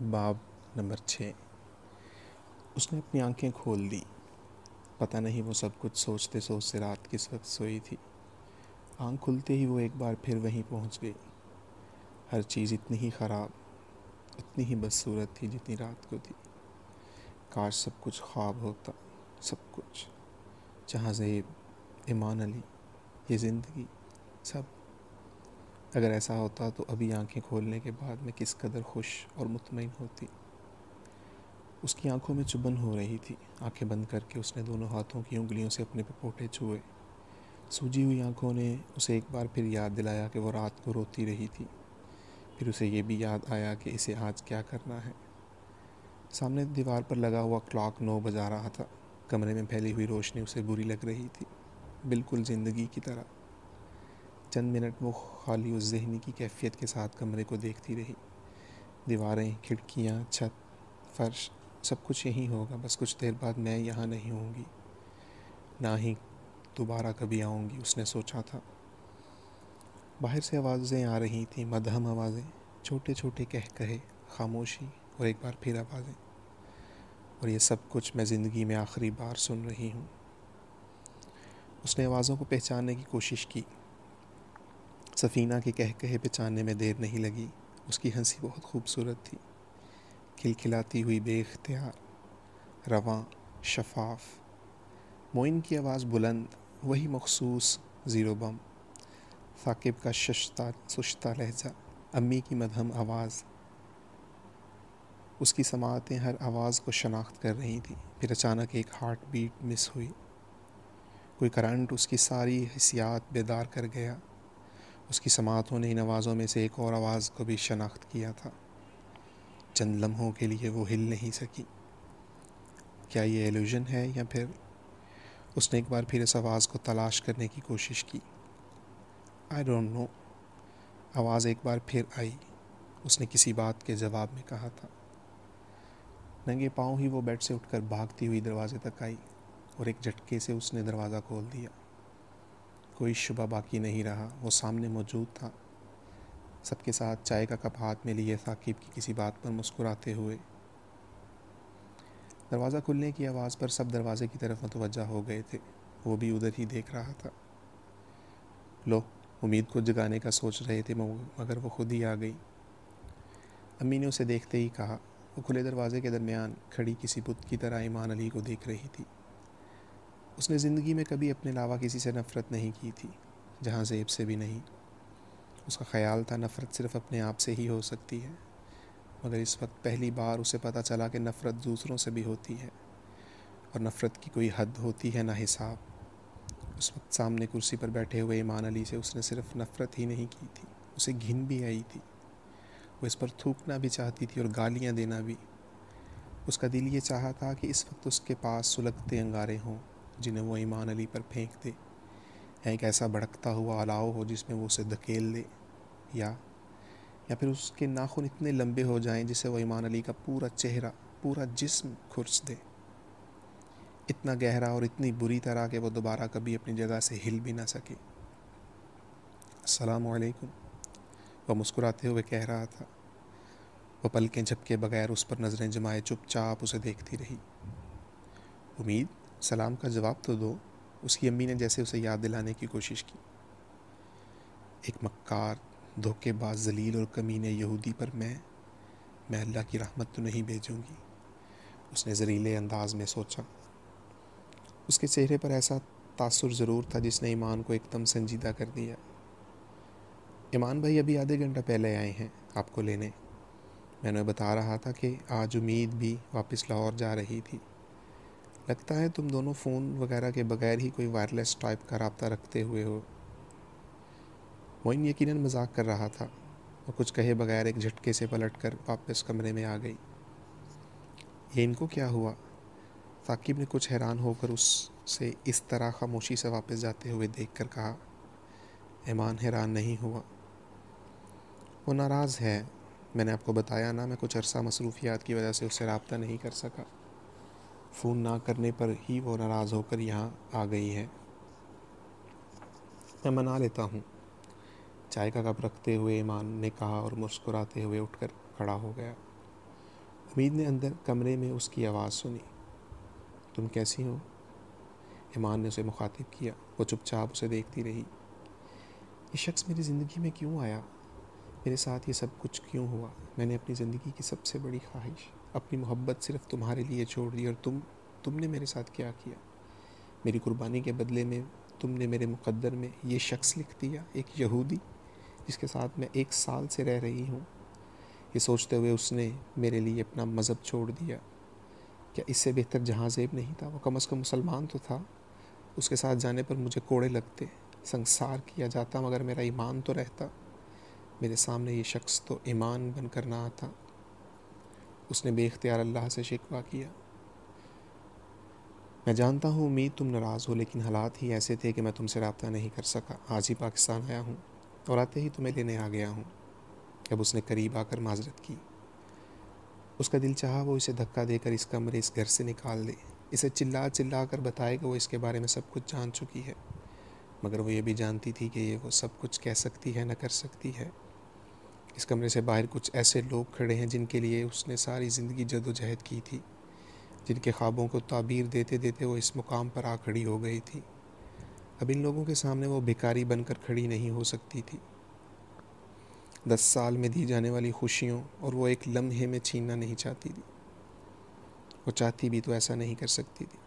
باب نمبر چھ۔ اس نے اپنی آنکھیں کھول دی پتہ نہیں وہ سب کچھ سوچتے سوچتے رات کس وقت سوئی تھی۔ آنکھ کھلتے ہی وہ ایک بار پھر وہیں پہنچ گئی۔ ہر چیز اتنی ہی خراب، اتنی ہی بدصورت تھی جتنی رات کو تھی۔ کاش سب کچھ خواب ہوتا، سب کچھ۔ جہاں زیب، ایمان علی، یہ زندگی، سب اگر ایسا ہوتا تو ابھی آنکھیں کھولنے کے بعد میں کس قدر خوش اور مطمئن ہوتی۔ اس کی آنکھوں میں چبن ہو رہی تھی۔ آنکھیں بند کر کے اس نے دونوں ہاتھوں کی انگلیوں سے اپنے پپوٹے چھوئے۔ سوجی ہوئی آنکھوں نے اسے ایک بار پھر یاد دلایا کہ وہ رات کو روتی رہی تھی۔ پھر اسے یہ بھی یاد آیا کہ اسے آج کیا کرنا ہے۔ سامنے دیوار پر لگا ہوا کلاک نو بجا رہا تھا۔ کمرے میں پھیلی ہوئی روشنی اسے بری لگ رہی تھی۔ بالکل زندگی کی طرح۔ چند منٹ وہ خالی اس ذہنی کی کیفیت کے ساتھ کمرے کو دیکھتی رہی۔ دیواریں، کھڑکیاں، چھت، فرش، سب کچھ یہیں ہوگا، بس کچھ دیر بعد میں یہاں نہیں ہوں گی۔ نہ ہی دوبارہ کبھی آؤں گی، اس نے سوچا تھا۔ باہر سے آوازیں آ رہی تھیں، مدہم آوازیں۔ چھوٹے چھوٹے کہہ کہے، خاموشی اور ایک بار پھر آوازیں۔ اور یہ سب کچھ میں زندگی میں آخری بار سن رہی ہوں۔ اس نے آوازوں کو پہچاننے کی کوشش کی۔ سفینہ کے کہہ کہے پہچاننے میں دیر نہیں لگی۔ اس کی ہنسی بہت خوبصورت تھی۔ کھلکھلاتی ہوئی بے اختیار رواں، شفاف۔ معین کی آواز بلند، وہی مخصوص، زیرو بم۔ ثاقب کا ششتا سشتا لہجہ، امی کی مدہم آواز۔ اس کی سماعتیں ہر آواز کو شناخت کر رہی تھیں۔ پھر اچانک ایک ہارٹ بیٹ مس ہوئی۔ کوئی کرنٹ اس کی ساری حسیات بیدار کر گیا۔ اس کی سماعتوں نے ان آوازوں میں سے ایک اور آواز کو بھی شناخت کیا تھا۔ چند لمحوں کے لیے وہ ہل نہیں سکی۔ کیا یہ ایلوژن ہے یا پھر اس نے ایک بار پھر اس آواز کو تلاش کرنے کی کوشش کی؟ آئی ڈونٹ نو آواز ایک بار پھر آئی۔ اس نے کسی بات کے جواب میں کہا تھا۔ ننگے پاؤں ہی وہ بیڈ سے اٹھ کر بھاگتی ہوئی دروازے تک آئی اور ایک جھٹکے سے اس نے دروازہ کھول دیا۔ کوئی شبہ باقی نہیں رہا، وہ سامنے موجود تھا۔ سب کے ساتھ چائے کا کپ ہاتھ میں لیے ثاقب کی کسی بات پر مسکراتے ہوئے۔ دروازہ کھلنے کی آواز پر سب دروازے کی طرف متوجہ ہو گئے تھے۔ وہ بھی ادھر ہی دیکھ رہا تھا۔ لو، امید کو جگانے کا سوچ رہے تھے، مگر وہ خود ہی آ گئی۔ امی نے اسے دیکھتے ہی کہا، وہ کھلے دروازے کے درمیان کھڑی کسی بت کی طرح ایمان علی کو دیکھ رہی تھی۔ اس نے زندگی میں کبھی اپنے علاوہ کسی سے نفرت نہیں کی تھی، جہاں زیب سے بھی نہیں۔ اس کا خیال تھا، نفرت صرف اپنے آپ سے ہی ہو سکتی ہے، مگر اس وقت پہلی بار اسے پتہ چلا کہ نفرت دوسروں سے بھی ہوتی ہے، اور نفرت کی کوئی حد ہوتی ہے نہ حساب۔ اس وقت سامنے کرسی پر بیٹھے ہوئے ایمان علی سے اس نے صرف نفرت ہی نہیں کی تھی، اسے گھن بھی آئی تھی۔ وہ اس پر تھوکنا بھی چاہتی تھی اور گالیاں دینا بھی۔ اس کا دل یہ چاہا تھا کہ اس وقت اس کے پاس سلگتے انگارے ہوں۔ جنہیں وہ ایمان علی پر پھینک دے۔ ایک ایسا بھڑکتا ہوا الاؤ ہو جس میں وہ اسے دھکیل دے، یا یا پھر اس کے ناخن اتنے لمبے ہو جائیں جسے وہ ایمان علی کا پورا چہرہ، پورا جسم کھرچ دے۔ اتنا گہرا اور اتنی بری طرح کہ وہ دوبارہ کبھی اپنی جگہ سے ہل بھی نہ سکے۔ السلام علیکم۔ وہ مسکراتے ہوئے کہہ رہا تھا۔ وہ پلکیں جھپکے بغیر اس پر نظریں جمائے چپ چاپ اسے دیکھتی رہی۔ امید؟ سلام کا جواب تو دو۔ اس کی امی نے جیسے اسے یاد دلانے کی کوشش کی۔ ایک مکار، دھوکے باز ذلیل اور کمین یہودی پر میں میں اللہ کی رحمت تو نہیں بھیجوں گی۔ اس نے زریلے انداز میں سوچا۔ اس کے چہرے پر ایسا تاثر ضرور تھا جس نے ایمان کو ایک دم سنجیدہ کر دیا۔ ایمان بھائی، ابھی آدھے گھنٹہ پہلے آئے ہیں، آپ کو لینے۔ میں نے بتا رہا تھا کہ آج امید بھی واپس لاہور جا رہی تھی۔ لگتا ہے تم دونوں فون وغیرہ کے بغیر ہی کوئی وائرلیس ٹائپ کا رابطہ رکھتے ہوئے ہو۔ موئن یقیناً مذاق کر رہا تھا اور کچھ کہے بغیر ایک جھٹکے سے پلٹ کر واپس کمرے میں آ گئی۔ یہ ان کو کیا ہوا؟ ثاقب نے کچھ حیران ہو کر اس سے اس طرح خاموشی سے واپس جاتے ہوئے دیکھ کر کہا، ایمان حیران نہیں ہوا۔ وہ ناراض ہے، میں نے آپ کو بتایا نا میں کچھ عرصہ مصروفیات کی وجہ سے اس سے رابطہ نہیں کر سکا۔ فون نہ کرنے پر ہی وہ ناراض ہو کر یہاں آ گئی ہے۔ میں منا لیتا ہوں۔ چائے کا کپ رکھتے ہوئے ایمان نے کہا اور مسکراتے ہوئے اٹھ کر کھڑا ہو گیا۔ امید نے اندر کمرے میں اس کی آواز سنی۔ تم کیسی ہو؟ ایمان نے اسے مخاطب کیا۔ وہ چپ چاپ اسے دیکھتی رہی۔ یہ شخص میری زندگی میں کیوں آیا؟ میرے ساتھ یہ سب کچھ کیوں ہوا؟ میں نے اپنی زندگی کی سب سے بڑی خواہش۔ اپنی محبت صرف تمہارے لیے چھوڑ دی اور تم تم نے میرے ساتھ کیا کیا؟ میری قربانی کے بدلے میں تم نے میرے مقدر میں یہ شخص لکھ دیا، ایک یہودی، جس کے ساتھ میں ایک سال سے رہ رہی ہوں۔ یہ سوچتے ہوئے اس نے میرے لیے اپنا مذہب چھوڑ دیا۔ کیا اس سے بہتر جہاں زیب نہیں تھا؟ وہ کم از کم مسلمان تو تھا۔ اس کے ساتھ جانے پر مجھے کوڑے لگتے، سنسار کیا جاتا، مگر میرا ایمان تو رہتا۔ میرے سامنے یہ شخص تو ایمان بن کر نہ آتا۔ اس نے بے اختیار اللہ سے شکوا کیا۔ میں جانتا ہوں امید تم ناراض ہو، لیکن حالات ہی ایسے تھے کہ میں تم سے رابطہ نہیں کر سکا۔ آج ہی پاکستان آیا ہوں اور آتے ہی تمہیں لینے آ گیا ہوں۔ جب اس نے قریب آ کر معذرت کی، اس کا دل چاہا وہ اسے دھکا دے کر اس کمرے، اس گھر سے نکال دے۔ اسے چلا چلا کر بتائے کہ وہ اس کے بارے میں سب کچھ جان چکی ہے۔ مگر وہ یہ بھی جانتی تھی کہ یہ وہ سب کچھ کہہ سکتی ہے، نہ کر سکتی ہے۔ اس کمرے سے باہر کچھ ایسے لوگ کھڑے ہیں جن کے لیے اس نے ساری زندگی جد و جہد کی تھی۔ جن کے خوابوں کو تعبیر دیتے دیتے وہ اس مقام پر آ کھڑی ہو گئی تھی۔ اب ان لوگوں کے سامنے وہ بھکاری بن کر کھڑی نہیں ہو سکتی تھی۔ دس سال میں دی جانے والی خوشیوں اور وہ ایک لمحے میں چھیننا نہیں چاہتی تھی۔ وہ چاہتی بھی تو ایسا نہیں کر سکتی تھی۔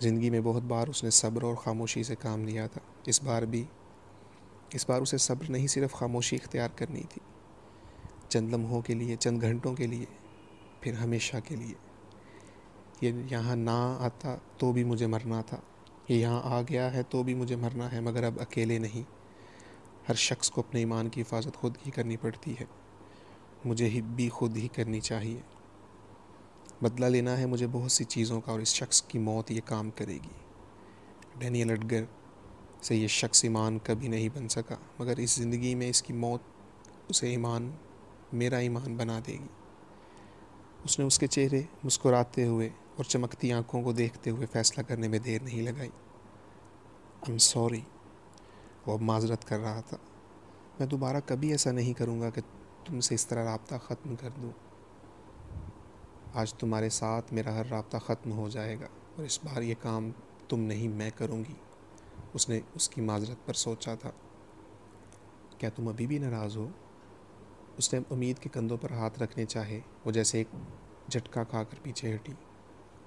زندگی میں بہت بار اس نے صبر اور خاموشی سے کام لیا تھا۔ اس بار بھی اس بار اسے صبر نہیں، صرف خاموشی اختیار کرنی تھی۔ چند لمحوں کے لیے، چند گھنٹوں کے لیے، پھر ہمیشہ کے لیے۔ یہ یہاں نہ آتا تو بھی مجھے مرنا تھا۔ یہ یہاں آ گیا ہے تو بھی مجھے مرنا ہے، مگر اب اکیلے نہیں۔ ہر شخص کو اپنے ایمان کی حفاظت خود ہی کرنی پڑتی ہے۔ مجھے ہی بھی خود ہی کرنی چاہیے۔ بدلہ لینا ہے مجھے بہت سی چیزوں کا اور اس شخص کی موت یہ کام کرے گی۔ ڈینیل اڈگر سے یہ شخص ایمان کبھی نہیں بن سکا، مگر اس زندگی میں اس کی موت اسے ایمان، میرا ایمان بنا دے گی۔ اس نے اس کے چہرے مسکراتے ہوئے اور چمکتی آنکھوں کو دیکھتے ہوئے فیصلہ کرنے میں دیر نہیں لگائی۔ ایم سوری وہ اب معذرت کر رہا تھا۔ میں دوبارہ کبھی ایسا نہیں کروں گا کہ تم سے اس طرح رابطہ ختم کر دوں۔ آج تمہارے ساتھ میرا ہر رابطہ ختم ہو جائے گا اور اس بار یہ کام تم نہیں، میں کروں گی۔ اس نے اس کی معذرت پر سوچا تھا۔ کیا تم ابھی بھی ناراض ہو؟ اس نے امید کے کندھوں پر ہاتھ رکھنے چاہے، وہ جیسے ایک جھٹکا کھا کر پیچھے ہٹی۔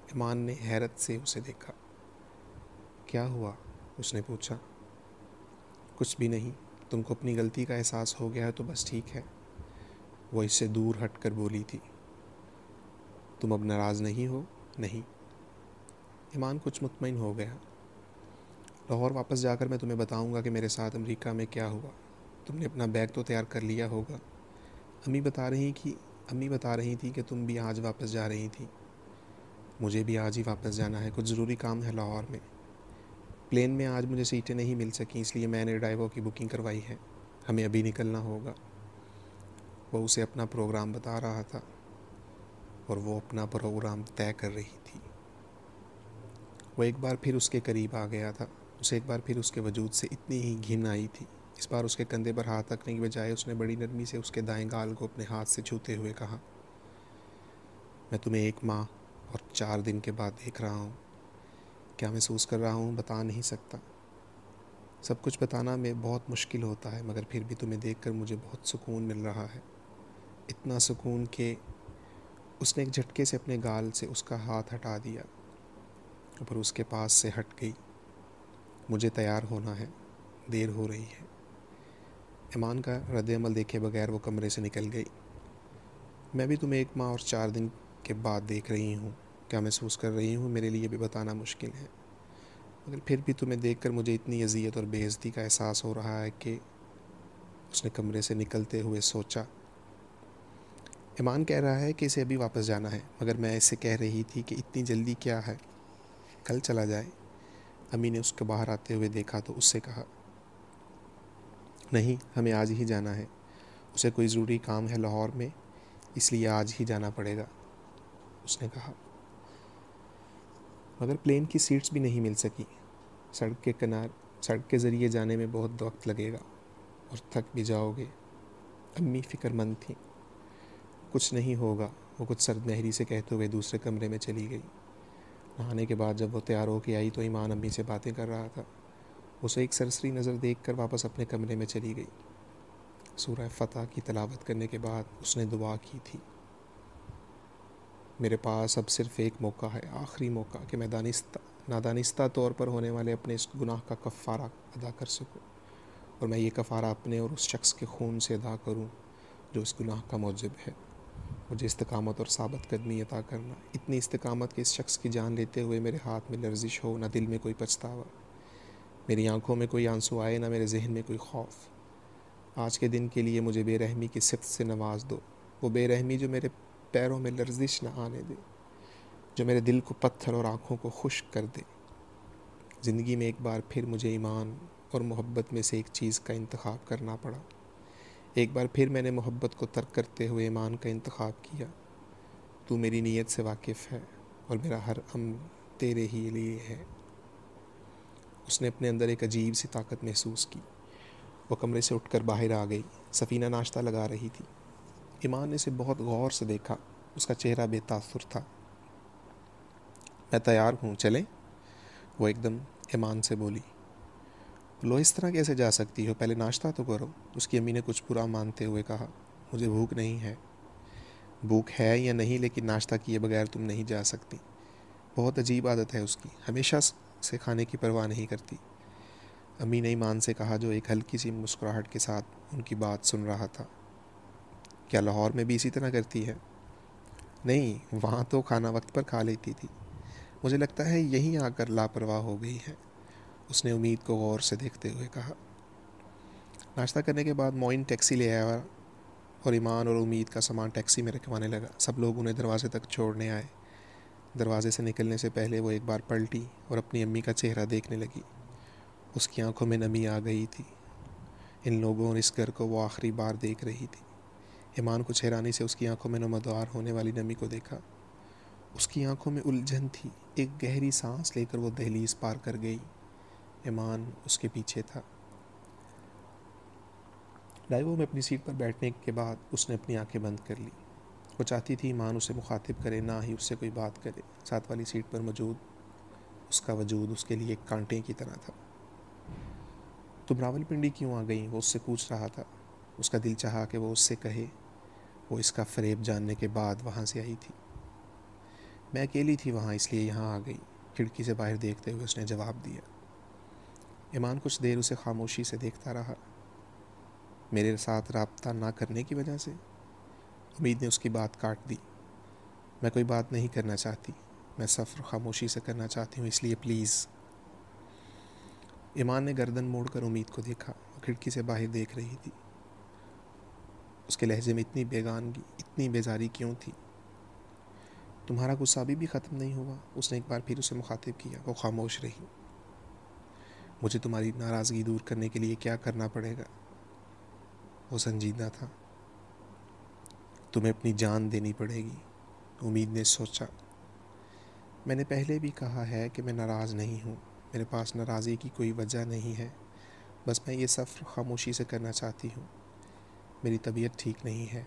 ایمان نے حیرت سے اسے دیکھا۔ کیا ہوا؟ اس نے پوچھا۔ کچھ بھی نہیں، تم کو اپنی غلطی کا احساس ہو گیا ہے تو بس ٹھیک ہے۔ وہ اس سے دور ہٹ کر بولی تھی۔ تم اب ناراض نہیں ہو؟ نہیں۔ ایمان کچھ مطمئن ہو گیا۔ لاہور واپس جا کر میں تمہیں بتاؤں گا کہ میرے ساتھ امریکہ میں کیا ہوا۔ تم نے اپنا بیگ تو تیار کر لیا ہوگا۔ امی بتا رہی کہ امی بتا رہی تھی کہ تم بھی آج واپس جا رہی تھی مجھے بھی آج ہی واپس جانا ہے، کچھ ضروری کام ہے لاہور میں۔ پلین میں آج مجھے سیٹیں نہیں مل سکیں، اس لیے میں نے ڈرائیور کی بکنگ کروائی ہے۔ ہمیں ابھی نکلنا ہوگا۔ وہ اسے اپنا پروگرام بتا رہا تھا اور وہ اپنا پروگرام طے کر رہی تھی۔ وہ ایک بار پھر اس کے قریب آ گیا تھا۔ اسے ایک بار پھر اس کے وجود سے اتنی ہی گھن آئی تھی۔ اس بار اس کے کندھے پر ہاتھ رکھنے کی بجائے اس نے بڑی نرمی سے اس کے دائیں گال کو اپنے ہاتھ سے چھوتے ہوئے کہا، میں تمہیں ایک ماہ اور چار دن کے بعد دیکھ رہا ہوں۔ کیا محسوس کر رہا ہوں؟ بتا نہیں سکتا۔ سب کچھ بتانا میں بہت مشکل ہوتا ہے، مگر پھر بھی تمہیں دیکھ کر مجھے بہت سکون مل رہا ہے۔ اتنا سکون کہ اس نے ایک جھٹکے سے اپنے گال سے اس کا ہاتھ ہٹا دیا۔ اور اس کے پاس سے ہٹ گئی۔ مجھے تیار ہونا ہے، دیر ہو رہی ہے۔ ایمان کا رد عمل دیکھے بغیر وہ کمرے سے نکل گئی۔ میں بھی تمہیں ایک ماہ اور چار دن کے بعد دیکھ رہی ہوں۔ کیا محسوس کر رہی ہوں؟ میرے لیے بھی بتانا مشکل ہے۔ مگر پھر بھی تمہیں دیکھ کر مجھے اتنی اذیت اور بے عزتی کا احساس ہو رہا ہے کہ اس نے کمرے سے نکلتے ہوئے سوچا۔ ایمان کہہ رہا ہے کہ اسے ابھی واپس جانا ہے، مگر میں اسے کہہ رہی تھی کہ اتنی جلدی کیا ہے؟ کل چلا جائے۔ امی نے اس کے باہر آتے ہوئے دیکھا تو اس سے کہا، نہیں، ہمیں آج ہی جانا ہے۔ اسے کوئی ضروری کام ہے لاہور میں، اس لیے آج ہی جانا پڑے گا۔ اس نے کہا، مگر پلین کی سیٹس بھی نہیں مل سکی۔ سڑک کے کنار، سڑک کے ذریعے جانے میں بہت وقت لگے گا اور تھک بھی جاؤ گے۔ امی فکر مند تھیں۔ کچھ نہیں ہوگا، وہ کچھ سرد مہری سے کہتے ہوئے دوسرے کمرے میں چلی گئی۔ نہانے کے بعد جب وہ تیار ہو کے آئی تو ایمان امی سے باتیں کر رہا تھا۔ اسے ایک سرسری نظر دیکھ کر واپس اپنے کمرے میں چلی گئی۔ سورہ فتح کی تلاوت کرنے کے بعد اس نے دعا کی تھی۔ میرے پاس اب صرف ایک موقع ہے، آخری موقع، کہ میں دانستہ، نادانستہ طور پر ہونے والے اپنے اس گناہ کا کفارہ ادا کر سکوں۔ اور میں یہ کفارہ اپنے اور اس شخص کے خون سے ادا کروں جو اس گناہ کا موجب ہے۔ مجھے استقامت اور ثابت قدمی عطا کرنا۔ اتنی استقامت کہ اس شخص کی جان لیتے ہوئے میرے ہاتھ میں لرزش ہو، نہ دل میں کوئی پچھتاوا، میری آنکھوں میں کوئی آنسو آئے، نہ میرے ذہن میں کوئی خوف۔ آج کے دن کے لیے مجھے بے رحمی کی سخت سے نواز دو۔ وہ بے رحمی جو میرے پیروں میں لرزش نہ آنے دے، جو میرے دل کو پتھر اور آنکھوں کو خشک کر دے۔ زندگی میں ایک بار پھر مجھے ایمان اور محبت میں سے ایک چیز کا انتخاب کرنا پڑا۔ ایک بار پھر میں نے محبت کو ترک کرتے ہوئے ایمان کا انتخاب کیا۔ تو میری نیت سے واقف ہے اور میرا ہر ام تیرے ہی لیے ہے۔ اس نے اپنے اندر ایک عجیب سی طاقت محسوس کی۔ وہ کمرے سے اٹھ کر باہر آ گئی، سفینہ ناشتہ لگا رہی تھی۔ ایمان نے اسے بہت غور سے دیکھا، اس کا چہرہ بے تاثر تھا۔ میں تیار ہوں، چلیں۔ وہ ایک دم ایمان سے بولی لو اس طرح کیسے جا سکتی ہو؟ پہلے ناشتہ تو کرو۔ اس کی امی نے کچھ برا مانتے ہوئے کہا، مجھے بھوک نہیں ہے۔ بھوک ہے یا نہیں، لیکن ناشتہ کیے بغیر تم نہیں جا سکتی۔ بہت عجیب عادت ہے اس کی۔ ہمیشہ سے کھانے کی پرواہ نہیں کرتی۔ امی نے ایمان سے کہا، جو ایک ہلکی سی مسکراہٹ کے ساتھ ان کی بات سن رہا تھا۔ کیا لاہور میں بھی اسی طرح کرتی ہے؟ نہیں، وہاں تو کھانا وقت پر کھا لیتی تھی۔ مجھے لگتا ہے یہیں آ کر لاپرواہ ہو گئی ہے۔ اس نے امید کو غور سے دیکھتے ہوئے کہا، ناشتہ کرنے کے بعد موئن ٹیکسی لے آیا اور ایمان اور امید کا سامان ٹیکسی میں رکھوانے لگا۔ سب لوگ انہیں دروازے تک چھوڑنے آئے۔ دروازے سے نکلنے سے پہلے وہ ایک بار پلٹی اور اپنی امی کا چہرہ دیکھنے لگی۔ اس کی آنکھوں میں نمی آ گئی تھی۔ ان لوگوں اور اس گھر کو وہ آخری بار دیکھ رہی تھی۔ ایمان کو حیرانی سے اس کی آنکھوں میں نمدار ہونے والی نمی کو دیکھا۔ اس کی آنکھوں میں الجھن تھی۔ ایک گہری سانس لے کر وہ دہلیز پار کر گئی۔ ایمان اس کے پیچھے تھا۔ ڈائیو میں اپنی سیٹ پر بیٹھنے کے بعد اس نے اپنی آنکھیں بند کر لی۔ وہ چاہتی تھی ایمان اسے مخاطب کرے، نہ ہی اس سے کوئی بات کرے۔ ساتھ والی سیٹ پر موجود، اس کا وجود اس کے لیے ایک کانٹے کی طرح تھا۔ تم راول پنڈی کیوں آ گئی وہ اس سے پوچھ رہا تھا۔ اس کا دل چاہا کہ وہ اس سے کہے۔ وہ اس کا فریب جاننے کے بعد وہاں سے آئی تھی۔ میں اکیلی تھی وہاں، اس لیے یہاں آ گئی۔ کھڑکی سے باہر دیکھتے ہوئے اس نے جواب دیا۔ ایمان کچھ دیر اسے خاموشی سے دیکھتا رہا۔ میرے ساتھ رابطہ نہ کرنے کی وجہ سے امید نے اس کی بات کاٹ دی۔ میں کوئی بات نہیں کرنا چاہتی، میں سفر خاموشی سے کرنا چاہتی ہوں، اس لیے پلیز۔ ایمان نے گردن موڑ کر امید کو دیکھا، وہ کھڑکی سے باہر دیکھ رہی تھی۔ اس کے لہجے میں اتنی بیگانگی، اتنی بیزاری کیوں تھی؟ تمہارا غصہ ابھی بھی ختم نہیں ہوا، اس نے ایک بار پھر اسے مخاطب کیا، وہ خاموش رہی۔ مجھے تمہاری ناراضگی دور کرنے کے لیے کیا کرنا پڑے گا؟ وہ سنجیدہ تھا۔ تمہیں اپنی جان دینی پڑے گی، امید نے سوچا۔ میں نے پہلے بھی کہا ہے کہ میں ناراض نہیں ہوں۔ میرے پاس ناراضی کی کوئی وجہ نہیں ہے۔ بس میں یہ سفر خاموشی سے کرنا چاہتی ہوں۔ میری طبیعت ٹھیک نہیں ہے۔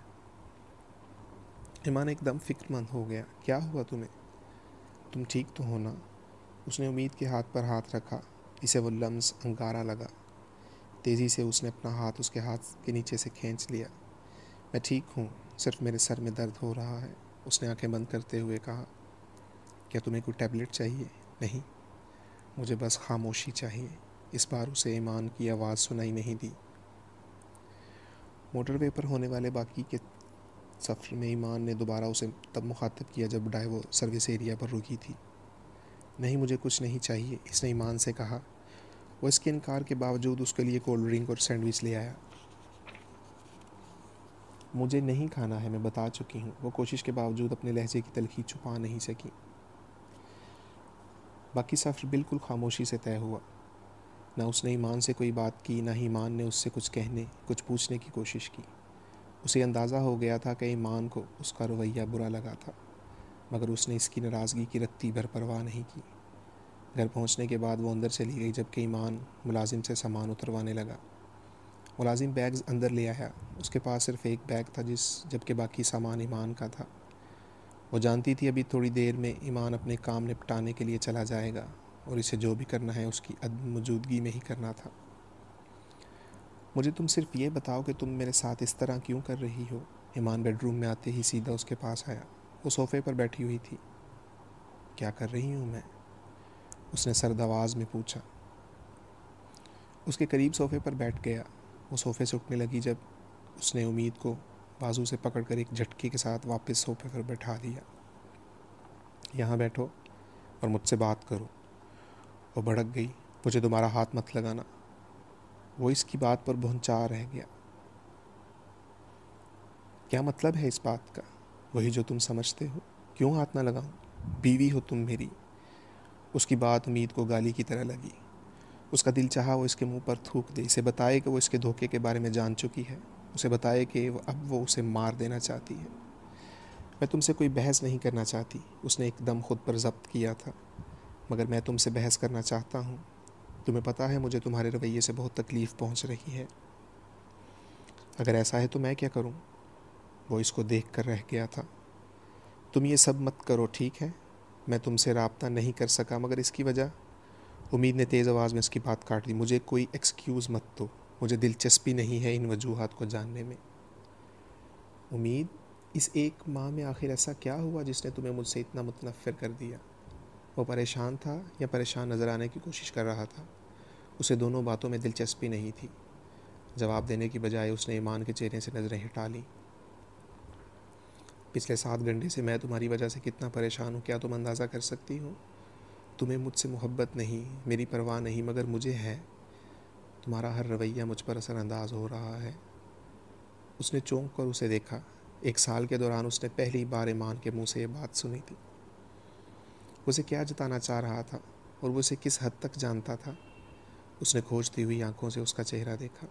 ایمان ایک دم فکر مند ہو گیا۔ کیا ہوا تمہیں؟ تم ٹھیک تو ہونا اس نے امید کے ہاتھ پر ہاتھ رکھا۔ اسے وہ لمس انگارا لگا۔ تیزی سے اس نے اپنا ہاتھ اس کے ہاتھ کے نیچے سے کھینچ لیا۔ میں ٹھیک ہوں، صرف میرے سر میں درد ہو رہا ہے، اس نے آنکھیں بند کرتے ہوئے کہا۔ کیا تمہیں کوئی ٹیبلٹ چاہیے؟ نہیں، مجھے بس خاموشی چاہیے۔ اس بار اسے ایمان کی آواز سنائی نہیں دی۔ موٹر وے پر ہونے والے باقی کے سفر میں ایمان نے دوبارہ اسے تب مخاطب کیا جب ڈائیو سروس ایریا پر رکی تھی۔ نہیں، مجھے کچھ نہیں چاہیے، اس نے ایمان سے کہا۔ وہ اس کے انکار کے باوجود اس کے لیے کولڈ ڈرنک اور سینڈوچ لے آیا۔ مجھے نہیں کھانا ہے، میں بتا چکی ہوں۔ وہ کوشش کے باوجود اپنے لہجے کی تلخی چھپا نہیں سکی۔ باقی سفر بالکل خاموشی سے طے ہوا۔ نہ اس نے ایمان سے کوئی بات کی، نہ ہی ایمان نے اس سے کچھ کہنے، کچھ پوچھنے کی کوشش کی۔ اسے اندازہ ہو گیا تھا کہ ایمان کو اس کا رویہ برا لگا تھا، مگر اس نے اس کی ناراضگی کی رتی بھر پرواہ نہیں کی۔ گھر پہنچنے کے بعد وہ اندر چلی گئی جبکہ ایمان ملازم سے سامان اتروانے لگا۔ ملازم بیگز اندر لے آیا۔ اس کے پاس صرف ایک بیگ تھا جس جبکہ باقی سامان ایمان کا تھا۔ وہ جانتی تھی ابھی تھوڑی دیر میں ایمان اپنے کام نپٹانے کے لیے چلا جائے گا اور اسے جو بھی کرنا ہے اس کی عدم موجودگی میں ہی کرنا تھا۔ مجھے تم صرف یہ بتاؤ کہ تم میرے ساتھ اس طرح کیوں کر رہی ہو؟ ایمان بیڈ روم میں آتے ہی سیدھا اس کے پاس آیا۔ وہ صوفے پر بیٹھی ہوئی تھی۔ کیا کر رہی ہوں میں؟ اس نے سرد آواز میں پوچھا۔ اس کے قریب صوفے پر بیٹھ گیا۔ وہ صوفے سے اٹھنے لگی جب اس نے امید کو بازو سے پکڑ کر ایک جھٹکے کے ساتھ واپس صوفے پر بیٹھا دیا۔ یہاں بیٹھو اور مجھ سے بات کرو۔ وہ بھڑک گئی۔ مجھے تمہارا ہاتھ مت لگانا۔ وہ اس کی بات پر بہنچا رہ گیا۔ کیا مطلب ہے اس بات کا؟ وہی جو تم سمجھتے ہو۔ کیوں ہاتھ نہ لگاؤں؟ بیوی ہو تم میری۔ اس کی بات امید کو گالی کی طرح لگی۔ اس کا دل چاہا وہ اس کے منہ پر تھوک دے، اسے بتائے کہ وہ اس کے دھوکے کے بارے میں جان چکی ہے۔ اسے بتائے کہ اب وہ اسے مار دینا چاہتی ہے۔ میں تم سے کوئی بحث نہیں کرنا چاہتی۔ اس نے ایک دم خود پر ضبط کیا تھا۔ مگر میں تم سے بحث کرنا چاہتا ہوں۔ تمہیں پتہ ہے مجھے تمہارے رویے سے بہت تکلیف پہنچ رہی ہے۔ اگر ایسا ہے تو میں کیا کروں؟ وہ اس کو دیکھ کر رہ گیا تھا۔ تم یہ سب مت کرو، ٹھیک ہے؟ میں تم سے رابطہ نہیں کر سکا، مگر اس کی وجہ؟ امید نے تیز آواز میں اس کی بات کاٹ دی۔ مجھے کوئی ایکسکیوز مت دو۔ مجھے دلچسپی نہیں ہے ان وجوہات کو جاننے میں۔ امید، اس ایک ماہ میں آخر ایسا کیا ہوا جس نے تمہیں مجھ سے اتنا متنفر کر دیا؟ وہ پریشان تھا یا پریشان نظر آنے کی کوشش کر رہا تھا؟ اسے دونوں باتوں میں دلچسپی نہیں تھی۔ جواب دینے کی بجائے اس نے ایمان کے چہرے سے نظریں ہٹا لیں۔ پچھلے سات گھنٹے سے میں تمہاری وجہ سے کتنا پریشان ہوں، کیا تم اندازہ کر سکتی ہو؟ تمہیں مجھ سے محبت نہیں، میری پرواہ نہیں، مگر مجھے ہے۔ تمہارا ہر رویہ مجھ پر اثر انداز ہو رہا ہے۔ اس نے چونک کر اسے دیکھا۔ ایک سال کے دوران اس نے پہلی بار ایمان کے منہ سے یہ بات سنی تھی۔ اسے کیا جتانا چاہ رہا تھا اور وہ اسے کس حد تک جانتا تھا؟ اس نے کھوجتی ہوئی آنکھوں سے اس کا چہرہ دیکھا۔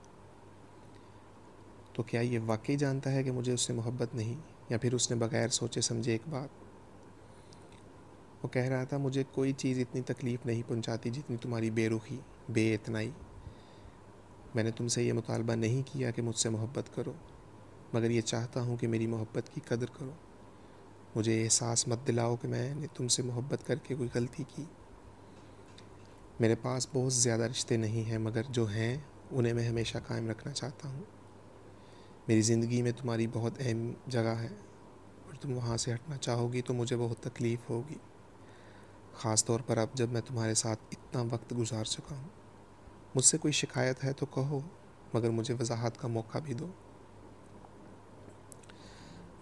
تو کیا یہ واقعی جانتا ہے کہ مجھے اس سے محبت نہیں؟ یا پھر اس نے بغیر سوچے سمجھے ایک بات۔ وہ کہہ رہا تھا، مجھے کوئی چیز اتنی تکلیف نہیں پہنچاتی جتنی تمہاری بے رخی بے اتنائی میں نے تم سے یہ مطالبہ نہیں کیا کہ مجھ سے محبت کرو، مگر یہ چاہتا ہوں کہ میری محبت کی قدر کرو۔ مجھے احساس مت دلاؤ کہ میں نے تم سے محبت کر کے کوئی غلطی کی۔ میرے پاس بہت زیادہ رشتے نہیں ہیں، مگر جو ہیں، انہیں میں ہمیشہ قائم رکھنا چاہتا ہوں۔ میری زندگی میں تمہاری بہت اہم جگہ ہے اور تم وہاں سے ہٹنا چاہو گی تو مجھے بہت تکلیف ہوگی۔ خاص طور پر اب جب میں تمہارے ساتھ اتنا وقت گزار چکا ہوں۔ مجھ سے کوئی شکایت ہے تو کہو، مگر مجھے وضاحت کا موقع بھی دو۔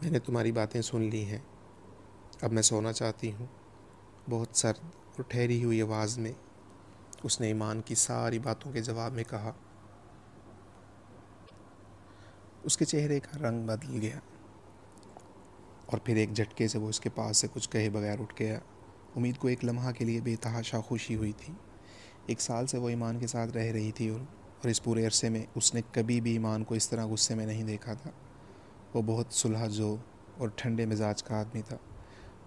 میں نے تمہاری باتیں سن لی ہیں۔ اب میں سونا چاہتی ہوں۔ بہت سرد اور ٹھہری ہوئی آواز میں اس نے ایمان کی ساری باتوں کے جواب میں کہا۔ اس کے چہرے کا رنگ بدل گیا اور پھر ایک جھٹکے سے وہ اس کے پاس سے کچھ کہے بغیر اٹھ گیا۔ امید کو ایک لمحہ کے لیے بے تحاشا خوشی ہوئی تھی۔ ایک سال سے وہ ایمان کے ساتھ رہ رہی تھی اور اس پورے عرصے میں اس نے کبھی بھی ایمان کو اس طرح غصے میں نہیں دیکھا تھا۔ وہ بہت صلح جو اور ٹھنڈے مزاج کا آدمی تھا،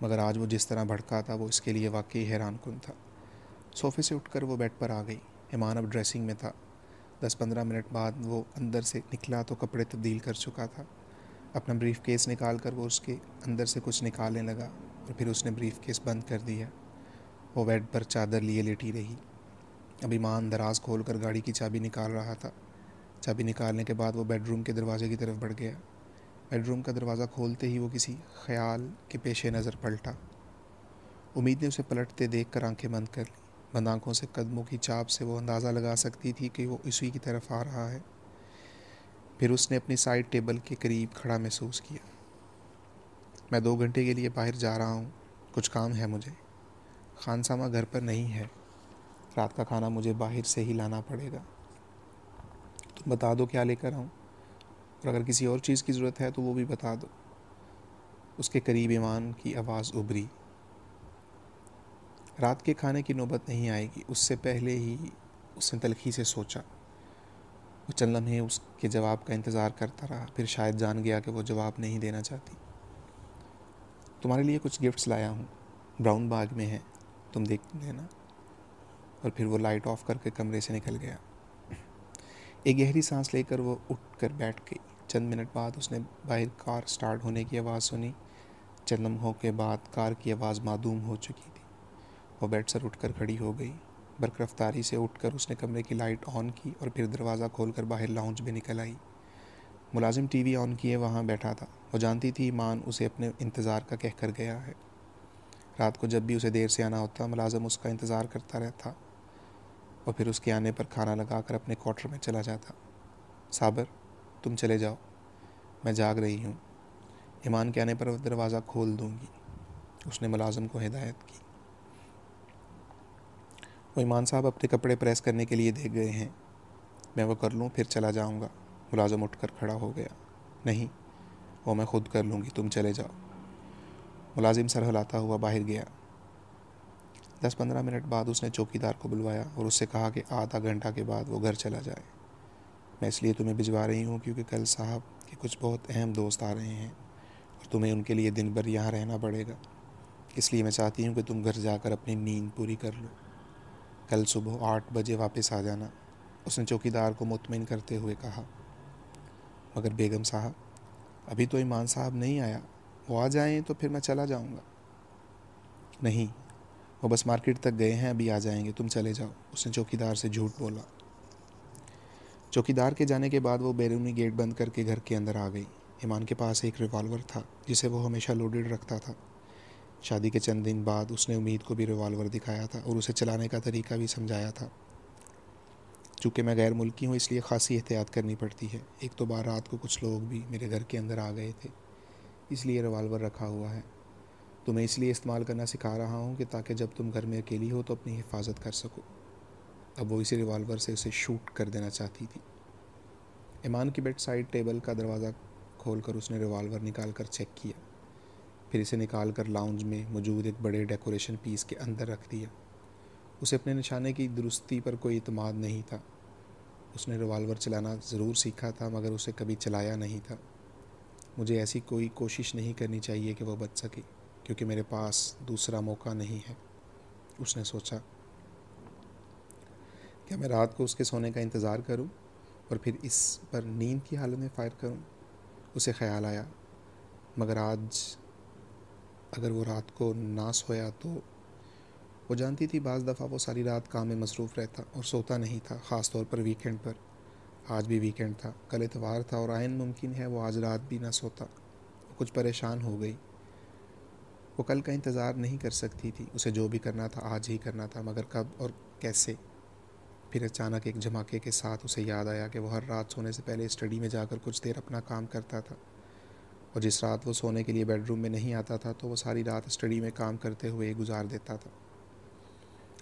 مگر آج وہ جس طرح بھڑکا تھا وہ اس کے لیے واقعی حیران کن تھا۔ صوفے سے اٹھ کر وہ بیڈ پر آ گئی۔ ایمان اب ڈریسنگ میں تھا۔ دس پندرہ منٹ بعد وہ اندر سے نکلا تو کپڑے تبدیل کر چکا تھا۔ اپنا بریف کیس نکال کر وہ اس کے اندر سے کچھ نکالنے لگا اور پھر اس نے بریف کیس بند کر دیا۔ وہ بیڈ پر چادر لیے لیٹی رہی۔ اب ایمان دراز کھول کر گاڑی کی چابی نکال رہا تھا۔ چابی نکالنے کے بعد وہ بیڈ روم کے دروازے کی طرف بڑھ گیا۔ بیڈ روم کا دروازہ کھولتے ہی وہ کسی خیال کے پیش نظر پلٹا۔ امید نے اسے پلٹتے دیکھ کر آنکھیں بند کر لی۔ بند آنکھوں سے قدموں کی چاپ سے وہ اندازہ لگا سکتی تھی کہ وہ اسی کی طرف آ رہا ہے۔ پھر اس نے اپنی سائڈ ٹیبل کے قریب کھڑا محسوس کیا۔ میں دو گھنٹے کے لیے باہر جا رہا ہوں۔ کچھ کام ہے مجھے۔ خانسامہ گھر پر نہیں ہے۔ رات کا کھانا مجھے باہر سے ہی لانا پڑے گا۔ تم بتا دو کیا لے کر آؤں۔ اور اگر کسی اور چیز کی ضرورت ہے تو وہ بھی بتا دو۔ اس کے قریب ایمان کی آواز ابری رات کے کھانے کی نوبت نہیں آئے گی۔ اس سے پہلے ہی اس نے تلخی سے سوچا۔ وہ چند لمحے اس کے جواب کا انتظار کرتا رہا، پھر شاید جان گیا کہ وہ جواب نہیں دینا چاہتی۔ تمہارے لیے کچھ گفٹس لایا ہوں۔ براؤن باغ میں ہے، تم دیکھ لینا۔ اور پھر وہ لائٹ آف کر کے کمرے سے نکل گیا۔ ایک گہری سانس لے کر وہ اٹھ کر بیٹھ گئی۔ چند منٹ بعد اس نے باہر کار سٹارٹ ہونے کی آواز سنی۔ چند لمحوں کے بعد کار کی آواز معدوم ہو چکی۔ وہ بیڈ سر اٹھ کر کھڑی ہو گئی۔ برق رفتاری سے اٹھ کر اس نے کمرے کی لائٹ آن کی اور پھر دروازہ کھول کر باہر لاؤنج میں نکل آئی۔ ملازم ٹی وی آن کیے، وہاں بیٹھا تھا۔ وہ جانتی تھی ایمان اسے اپنے انتظار کا کہہ کر گیا ہے۔ رات کو جب بھی اسے دیر سے آنا ہوتا، ملازم اس کا انتظار کرتا رہتا۔ اور پھر اس کے آنے پر کھانا لگا کر اپنے کوارٹر میں چلا جاتا۔ صابر، تم چلے جاؤ۔ میں جاگ رہی ہوں۔ ایمان کے آنے پر دروازہ کھول دوں گی۔ اس نے ملازم کو ہدایت کی۔ وہ ایمان صاحب اپنے کپڑے پریس کرنے کے لیے دیکھ گئے ہیں۔ میں وہ کر لوں، پھر چلا جاؤں گا۔ ملازم اٹھ کر کھڑا ہو گیا۔ نہیں، وہ میں خود کر لوں گی، تم چلے جاؤ۔ ملازم سر ہلاتا ہوا باہر گیا۔ دس پندرہ منٹ بعد اس نے چوکی دار کو بلوایا اور اس سے کہا کہ آدھا گھنٹہ کے بعد وہ گھر چلا جائے۔ میں اس لیے تمہیں بھجوا رہی ہوں کیونکہ کل صاحب کے کچھ بہت اہم دوست آ رہے ہیں اور تمہیں ان کے لیے دن بھر یہاں رہنا پڑے گا۔ اس لیے میں چاہتی ہوں کہ تم گھر جا کر اپنی نیند پوری کر لو۔ کل صبح آٹھ بجے واپس آ جانا، اس نے چوکی دار کو مطمئن کرتے ہوئے کہا۔ مگر بیگم صاحب، ابھی تو ایمان صاحب نہیں آیا، وہ آ جائیں تو پھر میں چلا جاؤں گا۔ نہیں، وہ بس مارکیٹ تک گئے ہیں، ابھی آ جائیں گے، تم چلے جاؤ، اس نے چوکی دار سے جھوٹ بولا۔ چوکی دار کے جانے کے بعد وہ بیرونی گیٹ بند کر کے گھر کے اندر آ گئی۔ ایمان کے پاس ایک ریوالور تھا، جسے وہ ہمیشہ لوڈڈ رکھتا تھا۔ شادی کے چند دن بعد اس نے امید کو بھی ریوالور دکھایا تھا اور اسے چلانے کا طریقہ بھی سمجھایا تھا۔ چونکہ میں غیر ملکی ہوں، اس لیے خاصی احتیاط کرنی پڑتی ہے۔ ایک تو بار رات کو کچھ لوگ بھی میرے گھر کے اندر آ گئے تھے، اس لیے ریوالور رکھا ہوا ہے۔ تو میں اس لیے استعمال کرنا سکھا رہا ہوں کہ تاکہ جب تم گھر میں اکیلی ہو تو اپنی حفاظت کر سکو۔ اب وہ اسی ریوالور سے اسے شوٹ کر دینا چاہتی تھی۔ ایمان کی بیڈ سائڈ ٹیبل کا دروازہ کھول کر اس نے ریوالور نکال کر چیک کیا۔ پھر اسے نکال کر لاؤنج میں موجود ایک بڑے ڈیکوریشن پیس کے اندر رکھ دیا۔ اسے اپنے نشانے کی درستی پر کوئی اعتماد نہیں تھا۔ اس نے ریوالور چلانا ضرور سیکھا تھا، مگر اسے کبھی چلایا نہیں تھا۔ مجھے ایسی کوئی کوشش نہیں کرنی چاہیے کہ وہ بچ سکے، کیونکہ میرے پاس دوسرا موقع نہیں ہے۔ اس نے سوچا، کیا میں رات کو اس کے سونے کا انتظار کروں اور پھر اس پر نیند کی حالت میں فائر کروں؟ اسے خیال آیا، مگر آج اگر وہ رات کو نہ سویا تو وہ جانتی تھی بعض دفعہ وہ ساری رات کام میں مصروف رہتا اور سوتا نہیں تھا، خاص طور پر ویکینڈ پر۔ آج بھی ویکینڈ تھا۔ کل اتوار تھا اور آئین ممکن ہے وہ آج رات بھی نہ سوتا۔ وہ کچھ پریشان ہو گئی۔ وہ کل کا انتظار نہیں کر سکتی تھی۔ اسے جو بھی کرنا تھا آج ہی کرنا تھا، مگر کب اور کیسے؟ پھر اچانک ایک جھماکے کے ساتھ اسے یاد آیا کہ وہ ہر رات سونے سے پہلے اسٹڈی میں جا کر کچھ دیر اپنا کام کرتا تھا۔ اور جس رات وہ سونے کے لیے بیڈ روم میں نہیں آتا تھا تو وہ ساری رات اسٹڈی میں کام کرتے ہوئے گزار دیتا تھا۔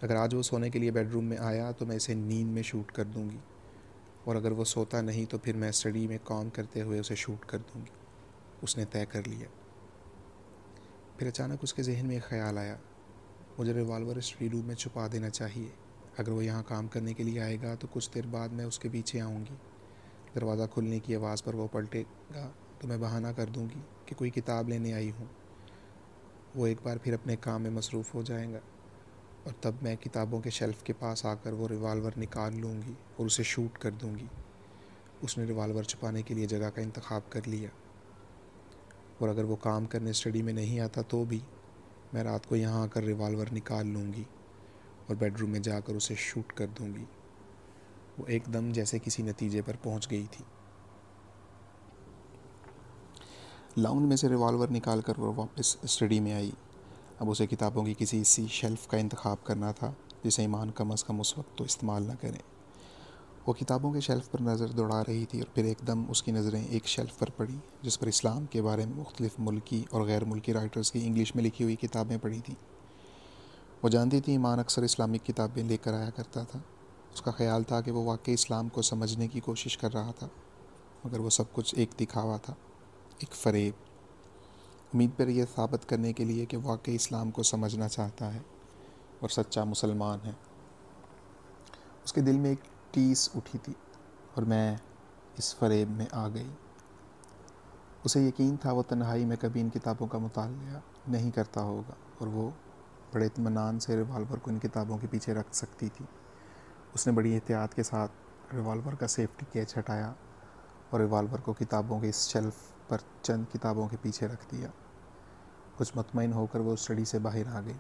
اگر آج وہ سونے کے لیے بیڈ روم میں آیا تو میں اسے نیند میں شوٹ کر دوں گی، اور اگر وہ سوتا نہیں تو پھر میں اسٹڈی میں کام کرتے ہوئے اسے شوٹ کر دوں گی۔ اس نے طے کر لیا۔ پھر اچانک اس کے ذہن میں ایک خیال آیا، مجھے ریوالور اسٹڈی روم میں چھپا دینا چاہیے۔ اگر وہ یہاں کام کرنے کے لیے آئے گا تو کچھ دیر بعد میں اس کے پیچھے آؤں گی۔ دروازہ کھلنے کی آواز پر وہ پلٹے گا۔ تو میں بہانہ کر دوں گی کہ کوئی کتاب لینے آئی ہوں۔ وہ ایک بار پھر اپنے کام میں مصروف ہو جائیں گا اور تب میں کتابوں کے شیلف کے پاس آ کر وہ ریوالور نکال لوں گی اور اسے شوٹ کر دوں گی۔ اس نے ریوالور چھپانے کے لیے جگہ کا انتخاب کر لیا۔ اور اگر وہ کام کرنے اسٹڈی میں نہیں آتا تو بھی میں رات کو یہاں آ کر ریوالور نکال لوں گی اور بیڈ روم میں جا کر اسے شوٹ کر دوں گی۔ وہ ایک دم جیسے کسی نتیجے پر پہنچ گئی تھی۔ لاؤنڈ میں سے ریوالور نکال کر وہ واپس اسٹڈی میں آئی۔ اب اسے کتابوں کی کسی اسی شیلف کا انتخاب کرنا تھا، جسے ایمان کم از کم اس وقت تو استعمال نہ کریں وہ کتابوں کے شیلف پر نظر دوڑا رہی تھی اور پھر ایک دم اس کی نظریں ایک شیلف پر پڑی، جس پر اسلام کے بارے میں مختلف ملکی اور غیر ملکی رائٹرز کی انگلش میں لکھی ہوئی کتابیں پڑھی تھیں۔ وہ جانتی تھی ایمان اکثر اسلامک کتابیں لے کر آیا کرتا تھا۔ اس کا خیال تھا کہ وہ واقعی اسلام کو سمجھنے کی کوشش کر رہا تھا، مگر وہ سب کچھ ایک دکھاوا تھا۔ ایک فریب۔ امید پر یہ ثابت کرنے کے لیے کہ واقعی اسلام کو سمجھنا چاہتا ہے اور سچا مسلمان ہے۔ اس کے دل میں ایک ٹیس اٹھی تھی اور میں اس فریب میں آ گئی۔ اسے یقین تھا وہ تنہائی میں کبھی ان کتابوں کا مطالعہ نہیں کرتا ہوگا اور وہ بڑے اطمینان سے ریوالور کو ان کتابوں کے پیچھے رکھ سکتی تھی۔ اس نے بڑی احتیاط کے ساتھ ریوالور کا سیفٹی کیچ ہٹایا اور ریوالور کو کتابوں کے اس شیلف پر چند کتابوں کے پیچھے رکھ دیا۔ کچھ مطمئن ہو کر وہ اسٹڈی سے باہر آ گئی۔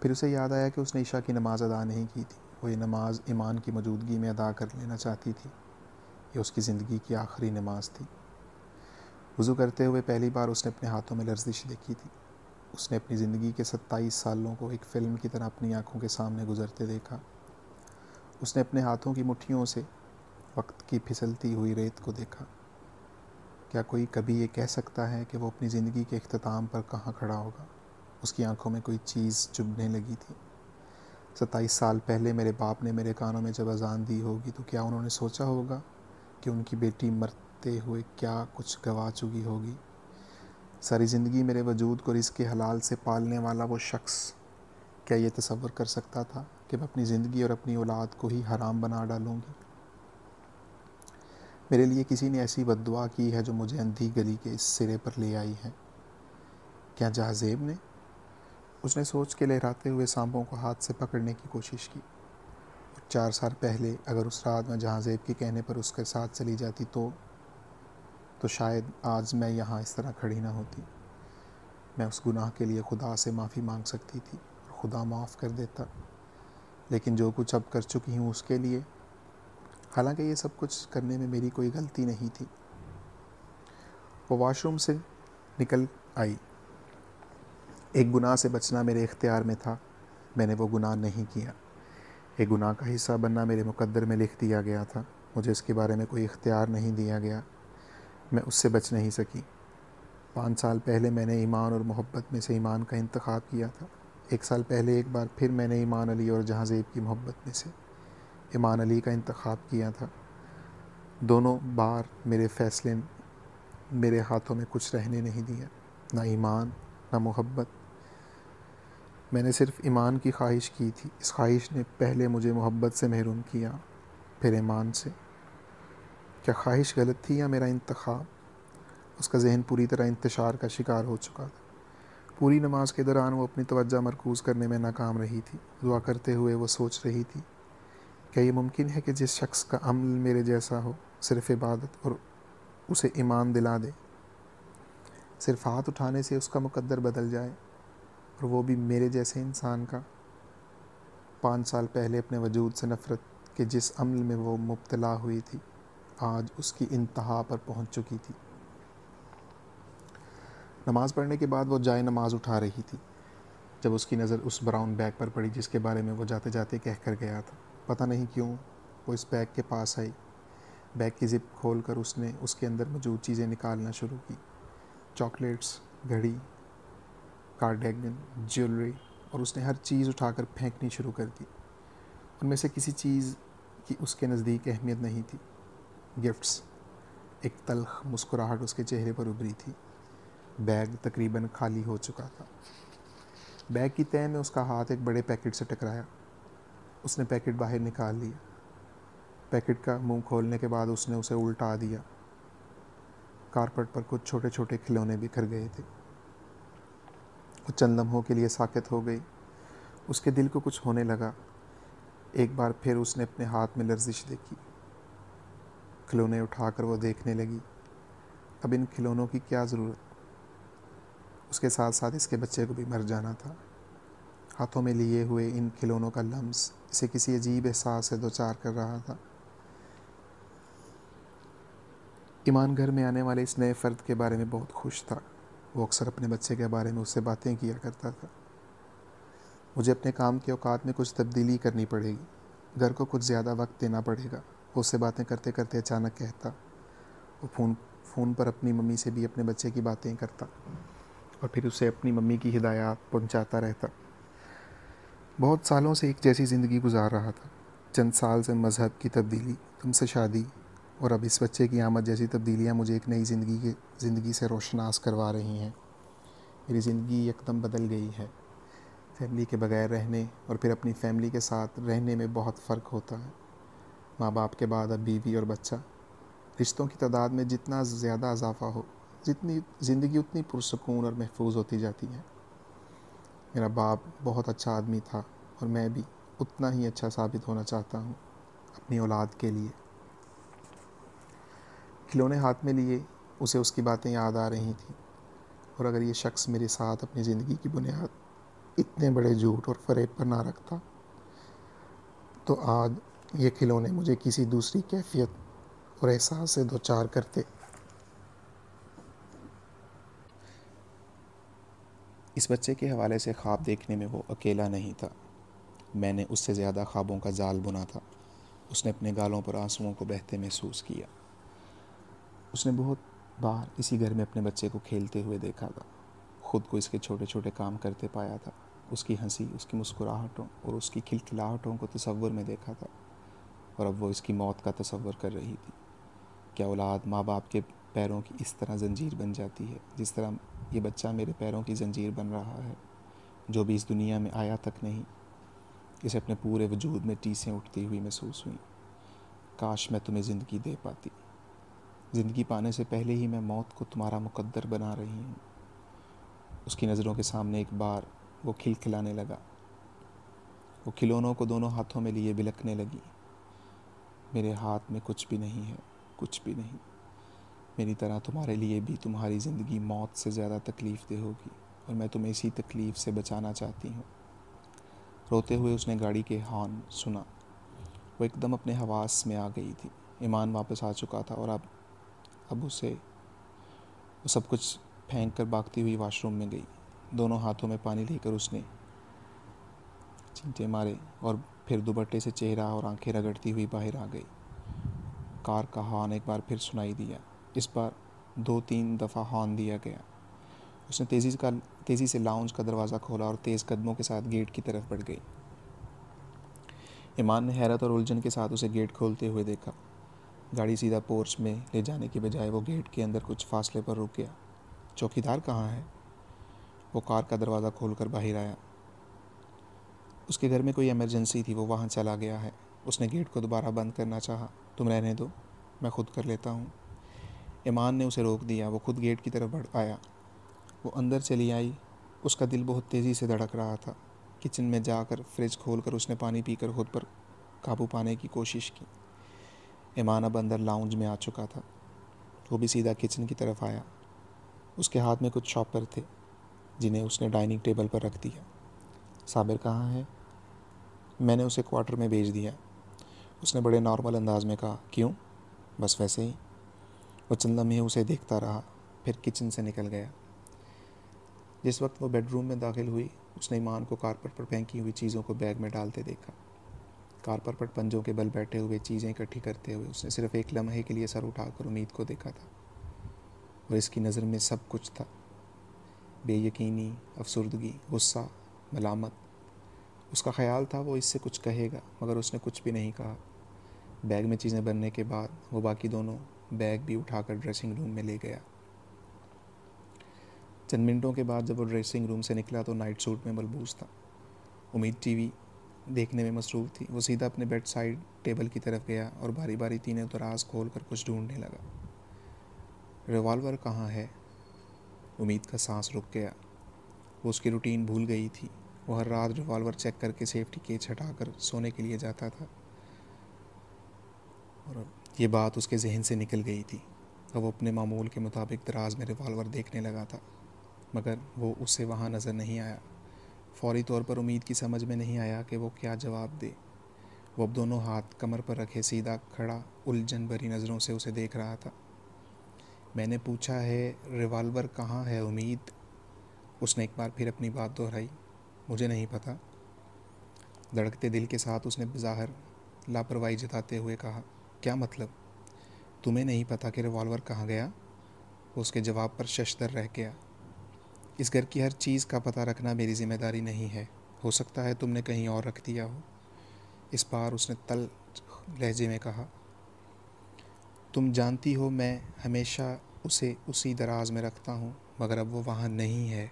پھر اسے یاد آیا کہ اس نے عشاء کی نماز ادا نہیں کی تھی۔ وہ یہ نماز ایمان کی موجودگی میں ادا کر لینا چاہتی تھی۔ یہ اس کی زندگی کی آخری نماز تھی۔ وضو کرتے ہوئے پہلی بار اس نے اپنے ہاتھوں میں لرزش دیکھی تھی۔ اس نے اپنی زندگی کے ستائیس سالوں کو ایک فلم کی طرح اپنی آنکھوں کے سامنے گزرتے دیکھا۔ اس نے اپنے ہاتھوں کی مٹھیوں سے وقت کی پھسلتی ہوئی ریت کو دیکھا۔ کیا کوئی کبھی یہ کہہ سکتا ہے کہ وہ اپنی زندگی کے اختتام پر کہاں کھڑا ہوگا؟ اس کی آنکھوں میں کوئی چیز چبھنے لگی تھی۔ ستائیس سال پہلے میرے باپ نے میرے کانوں میں جب اذان دی ہوگی تو کیا انہوں نے سوچا ہوگا کہ ان کی بیٹی مرتے ہوئے کیا کچھ گوا چکی ہوگی؟ ساری زندگی میرے وجود کو رزق کے حلال سے پالنے والا وہ شخص کیا یہ تصور کر سکتا تھا کہ میں اپنی زندگی اور اپنی اولاد کو ہی حرام بنا ڈالوں گی؟ میرے لیے کسی نے ایسی بد دعا کی ہے جو مجھے اندھی گلی کے اس سرے پر لے آئی ہے؟ کیا جہازیب نے؟ اس نے سوچ کے لہراتے ہوئے سانپوں کو ہاتھ سے پکڑنے کی کوشش کی۔ چار سال پہلے اگر اس رات میں جہازیب کے کہنے پر اس کے ساتھ چلی جاتی تو تو شاید آج میں یہاں اس طرح کھڑی نہ ہوتی۔ میں اس گناہ کے لیے خدا سے معافی مانگ سکتی تھی اور خدا معاف کر دیتا۔ لیکن جو کچھ اب کر چکی ہوں اس کے لیے حالانکہ یہ سب کچھ کرنے میں میری کوئی غلطی نہیں تھی۔ وہ واش روم سے نکل آئی۔ ایک گناہ سے بچنا میرے اختیار میں تھا۔ میں نے وہ گناہ نہیں کیا۔ ایک گناہ کا حصہ بننا میرے مقدر میں لکھ دیا گیا تھا۔ مجھے اس کے بارے میں کوئی اختیار نہیں دیا گیا۔ میں اس سے بچ نہیں سکی۔ پانچ سال پہلے میں نے ایمان اور محبت میں سے ایمان کا انتخاب کیا تھا۔ ایک سال پہلے ایک بار پھر میں نے ایمان علی اور جہاں زیب کی محبت میں سے۔ ایمان علی کا انتخاب کیا تھا۔ دونوں بار میرے فیصلے میرے ہاتھوں میں کچھ رہنے نہیں دیا، نہ ایمان، نہ محبت۔ میں نے صرف ایمان کی خواہش کی تھی۔ اس خواہش نے پہلے مجھے محبت سے محروم کیا، پھر ایمان سے۔ کیا خواہش غلط تھی یا میرا انتخاب؟ اس کا ذہن پوری طرح انتشار کا شکار ہو چکا تھا۔ پوری نماز کے دوران وہ اپنی توجہ مرکوز کرنے میں ناکام رہی تھی۔ دعا کرتے ہوئے وہ سوچ رہی تھی کیا یہ ممکن ہے کہ جس شخص کا عمل میرے جیسا ہو، صرف عبادت اور اسے ایمان دلا دے؟ صرف ہاتھ اٹھانے سے اس کا مقدر بدل جائے اور وہ بھی میرے جیسے انسان کا؟ پانچ سال پہلے اپنے وجود سے نفرت کے جس عمل میں وہ مبتلا ہوئی تھی، آج اس کی انتہا پر پہنچ چکی تھی۔ نماز پڑھنے کے بعد وہ جائے نماز اٹھا رہی تھی۔ جب اس کی نظر اس براؤن بیگ پر پڑی جس کے بارے میں وہ جاتے جاتے کہہ کر گیا تھا۔ پتہ نہیں کیوں وہ اس بیگ کے پاس آئی۔ بیگ کی زپ کھول کر اس نے اس کے اندر موجود چیزیں نکالنا شروع کی۔ چاکلیٹس، گھڑی، کارڈیگن، جیولری اور اس نے ہر چیز اٹھا کر پھینکنی شروع کر دی۔ ان میں سے کسی چیز کی اس کے نزدیک اہمیت نہیں تھی۔ گفٹس، ایک تلخ مسکراہٹ اس کے چہرے پر ابری تھی۔ بیگ تقریباً خالی ہو چکا تھا۔ بیگ کی تہ میں اس کا ہاتھ ایک بڑے پیکٹ سے ٹکرایا۔ اس نے پیکٹ باہر نکال لیا۔ پیکٹ کا منہ کھولنے کے بعد اس نے اسے الٹا دیا۔ کارپٹ پر کچھ چھوٹے چھوٹے کھلونے بکھر گئے تھے۔ وہ چند لمحوں کے لیے ساکت ہو گئی۔ اس کے دل کو کچھ ہونے لگا۔ ایک بار پھر اس نے اپنے ہاتھ میں لرزش دیکھی۔ کھلونے اٹھا کر وہ دیکھنے لگی۔ اب ان کھلونوں کی کیا ضرورت؟ اس کے ساتھ ساتھ اس کے بچے کو بھی مر جانا تھا۔ ہاتھوں میں لیے ہوئے ان کھلونوں کا لمس، اسے کسی عجیب احساس سے دو چار کر رہا تھا۔ ایمان گھر میں آنے والے اس نئے فرد کے بارے میں بہت خوش تھا۔ وہ اکثر اپنے بچے کے بارے میں اس سے باتیں کیا کرتا تھا۔ مجھے اپنے کام کے اوقات میں کچھ تبدیلی کرنی پڑے گی۔ گھر کو کچھ زیادہ وقت دینا پڑے گا۔ وہ اس سے باتیں کرتے کرتے اچانک کہتا۔ وہ فون فون پر اپنی ممی سے بھی اپنے بچے کی باتیں کرتا اور پھر اسے اپنی ممی کی ہدایات پہنچاتا رہتا۔ بہت سالوں سے ایک جیسی زندگی گزار رہا تھا۔ چند سال سے مذہب کی تبدیلی، تم سے شادی، اور اب اس بچے کی آمد جیسی تبدیلیاں مجھے ایک نئی زندگی کے زندگی سے روشناس کروا رہی ہیں۔ میری زندگی یکدم بدل گئی ہے۔ فیملی کے بغیر رہنے اور پھر اپنی فیملی کے ساتھ رہنے میں بہت فرق ہوتا ہے۔ ماں باپ کے بعد اب بیوی اور بچہ۔ رشتوں کی تعداد میں جتنا زیادہ اضافہ ہو، جتنی زندگی اتنی پرسکون اور محفوظ ہوتی جاتی ہے۔ میرا باپ بہت اچھا آدمی تھا۔ اور میں بھی اتنا ہی اچھا ثابت ہونا چاہتا ہوں اپنی اولاد کے لیے۔ کھلونے ہاتھ میں لیے اسے اس کی باتیں یاد آ رہی تھیں۔ اور اگر یہ شخص میرے ساتھ اپنی زندگی کی بنیاد اتنے بڑے جھوٹ اور فریب پر نہ رکھتا، تو آج یہ کھلونے مجھے کسی دوسری کیفیت اور احساس سے دو چار کرتے۔ اس بچے کے حوالے سے خواب دیکھنے میں وہ اکیلا نہیں تھا۔ میں نے اس سے زیادہ خوابوں کا جال بنا تھا۔ اس نے اپنے گالوں پر آنسوؤں کو بہتے محسوس کیا۔ اس نے بہت بار اسی گھر میں اپنے بچے کو کھیلتے ہوئے دیکھا تھا۔ خود کو اس کے چھوٹے چھوٹے کام کرتے پایا تھا۔ اس کی ہنسی، اس کی مسکراہٹوں اور اس کی کھلکھلاہٹوں کو تصور میں دیکھا تھا۔ اور اب وہ اس کی موت کا تصور کر رہی تھی۔ کیا اولاد ماں باپ کے پیروں کی اس طرح زنجیر بن جاتی ہے جس طرح یہ بچہ میرے پیروں کی زنجیر بن رہا ہے؟ جو بھی اس دنیا میں آیا تک نہیں اسے اپنے پورے وجود میں ٹیسیں اٹھتی ہوئی محسوس ہوئیں۔ کاش میں تمہیں زندگی دے پاتی۔ زندگی پانے سے پہلے ہی میں موت کو تمہارا مقدر بنا رہی ہوں۔ اس کی نظروں کے سامنے ایک بار وہ کھل کھلانے لگا۔ وہ کھلونوں کو دونوں ہاتھوں میں لیے بلکنے لگی۔ میرے ہاتھ میں کچھ بھی نہیں ہے، کچھ بھی نہیں۔ میری طرح تمہارے لیے بھی تمہاری زندگی موت سے زیادہ تکلیف دہ ہوگی اور میں تمہیں اسی تکلیف سے بچانا چاہتی ہوں۔ روتے ہوئے اس نے گاڑی کے ہارن سنا۔ وہ ایک دم اپنے حواس میں آ گئی تھی۔ ایمان واپس آ چکا تھا اور اب اب اسے وہ سب کچھ پھینک کر بھاگتی ہوئی واش روم میں گئی۔ دونوں ہاتھوں میں پانی لے کر اس نے چنٹے مارے اور پھر دوبٹے سے چہرہ اور آنکھیں رگڑتی ہوئی باہر آ گئی۔ کار کا ہارن ایک بار پھر سنائی دیا۔ اس بار دو تین دفعہ ہارن دیا گیا۔ اس نے تیزی کا تیزی سے لاؤنج کا دروازہ کھولا اور تیز قدموں کے ساتھ گیٹ کی طرف بڑھ گئی۔ ایمان نے حیرت اور الجھن کے ساتھ اسے گیٹ کھولتے ہوئے دیکھا۔ گاڑی سیدھا پورچ میں لے جانے کے بجائے وہ گیٹ کے اندر کچھ فاصلے پر رک گیا۔ چوکی دار کہاں ہے؟ وہ کار کا دروازہ کھول کر باہر آیا۔ اس کے گھر میں کوئی ایمرجنسی تھی، وہ وہاں چلا گیا ہے۔ اس نے گیٹ کو دوبارہ بند کرنا چاہا۔ تم رہنے دو، میں خود کر لیتا ہوں۔ ایمان نے اسے روک دیا۔ وہ خود گیٹ کی طرف بڑھ آیا۔ وہ اندر چلی آئی۔ اس کا دل بہت تیزی سے دھڑک رہا تھا۔ کچن میں جا کر فریج کھول کر اس نے پانی پی کر خود پر قابو پانے کی کوشش کی۔ ایمان اب اندر لاؤنج میں آ چکا تھا۔ وہ بھی سیدھا کچن کی طرف آیا۔ اس کے ہاتھ میں کچھ شاپر تھے جنہیں اس نے ڈائننگ ٹیبل پر رکھ دیا۔ صابر کہاں ہے؟ میں نے اسے کوارٹر میں بھیج دیا۔ اس نے بڑے نارمل انداز میں کہا، کیوں؟ بس ویسے ہی۔ وہ چند لمحے اسے دیکھتا رہا، پھر کچن سے نکل گیا۔ جس وقت وہ بیڈ روم میں داخل ہوئی، اس نے ایمان کو کارپٹ پر پھینکی ہوئی چیزوں کو بیگ میں ڈالتے دیکھا۔ کارپٹ پر پنجوں کے بل بیٹھے ہوئے چیزیں اکٹھی کرتے ہوئے، اس نے صرف ایک لمحے کے لیے سر اٹھا کر امید کو دیکھا تھا۔ اور اس کی نظر میں سب کچھ تھا۔ بے یقینی، افسردگی، غصہ، ملامت۔ اس کا خیال تھا وہ اس سے کچھ کہے گا، مگر اس نے کچھ بھی نہیں کہا۔ بیگ میں چیزیں بننے کے بعد وہ باقی دونوں بیگ بھی اٹھا کر ڈریسنگ روم میں لے گیا۔ چند منٹوں کے بعد جب وہ ڈریسنگ روم سے نکلا تو نائٹ سوٹ میں ملبوس تھا۔ امید ٹی وی دیکھنے میں مصروف تھی۔ وہ سیدھا اپنے بیڈ سائڈ ٹیبل کی طرف گیا اور باری باری تینوں دراز کھول کر کچھ ڈھونڈنے لگا۔ ریوالور کہاں ہے؟ امید کا سانس رک گیا۔ وہ اس کی روٹین بھول گئی تھی۔ وہ ہر رات ریوالور چیک کر کے سیفٹی کیچ ہٹا کر سونے کے لیے جاتا تھا۔ اور یہ بات اس کے ذہن سے نکل گئی تھی۔ اب وہ اپنے معمول کے مطابق دراز میں ریوالور دیکھنے لگا تھا۔ مگر وہ اس سے وہاں نظر نہیں آیا۔ فوری طور پر امید کی سمجھ میں نہیں آیا کہ وہ کیا جواب دے۔ وہ اب دونوں ہاتھ کمر پر رکھے سیدھا کھڑا، الجھن بھری نظروں سے اسے دیکھ رہا تھا۔ میں نے پوچھا ہے، ریوالور کہاں ہے امید؟ اس نے ایک بار پھر اپنی بات دہرائی۔ مجھے نہیں پتہ دھڑکتے دل کے ساتھ اس نے بظاہر لاپرواہی جتاتے ہوئے کہا، کیا مطلب؟ تمہیں نہیں پتہ کہ ریوالور کہاں گیا؟ اس کے جواب پر ششدر رہ گیا۔ اس گھر کی ہر چیز کا پتہ رکھنا میری ذمہ داری نہیں ہے۔ ہو سکتا ہے تم نے کہیں اور رکھ دیا ہو۔ اس بار اس نے تل لہجے میں کہا، تم جانتی ہو میں ہمیشہ اسے اسی دراز میں رکھتا ہوں، مگر اب وہ وہاں نہیں ہے۔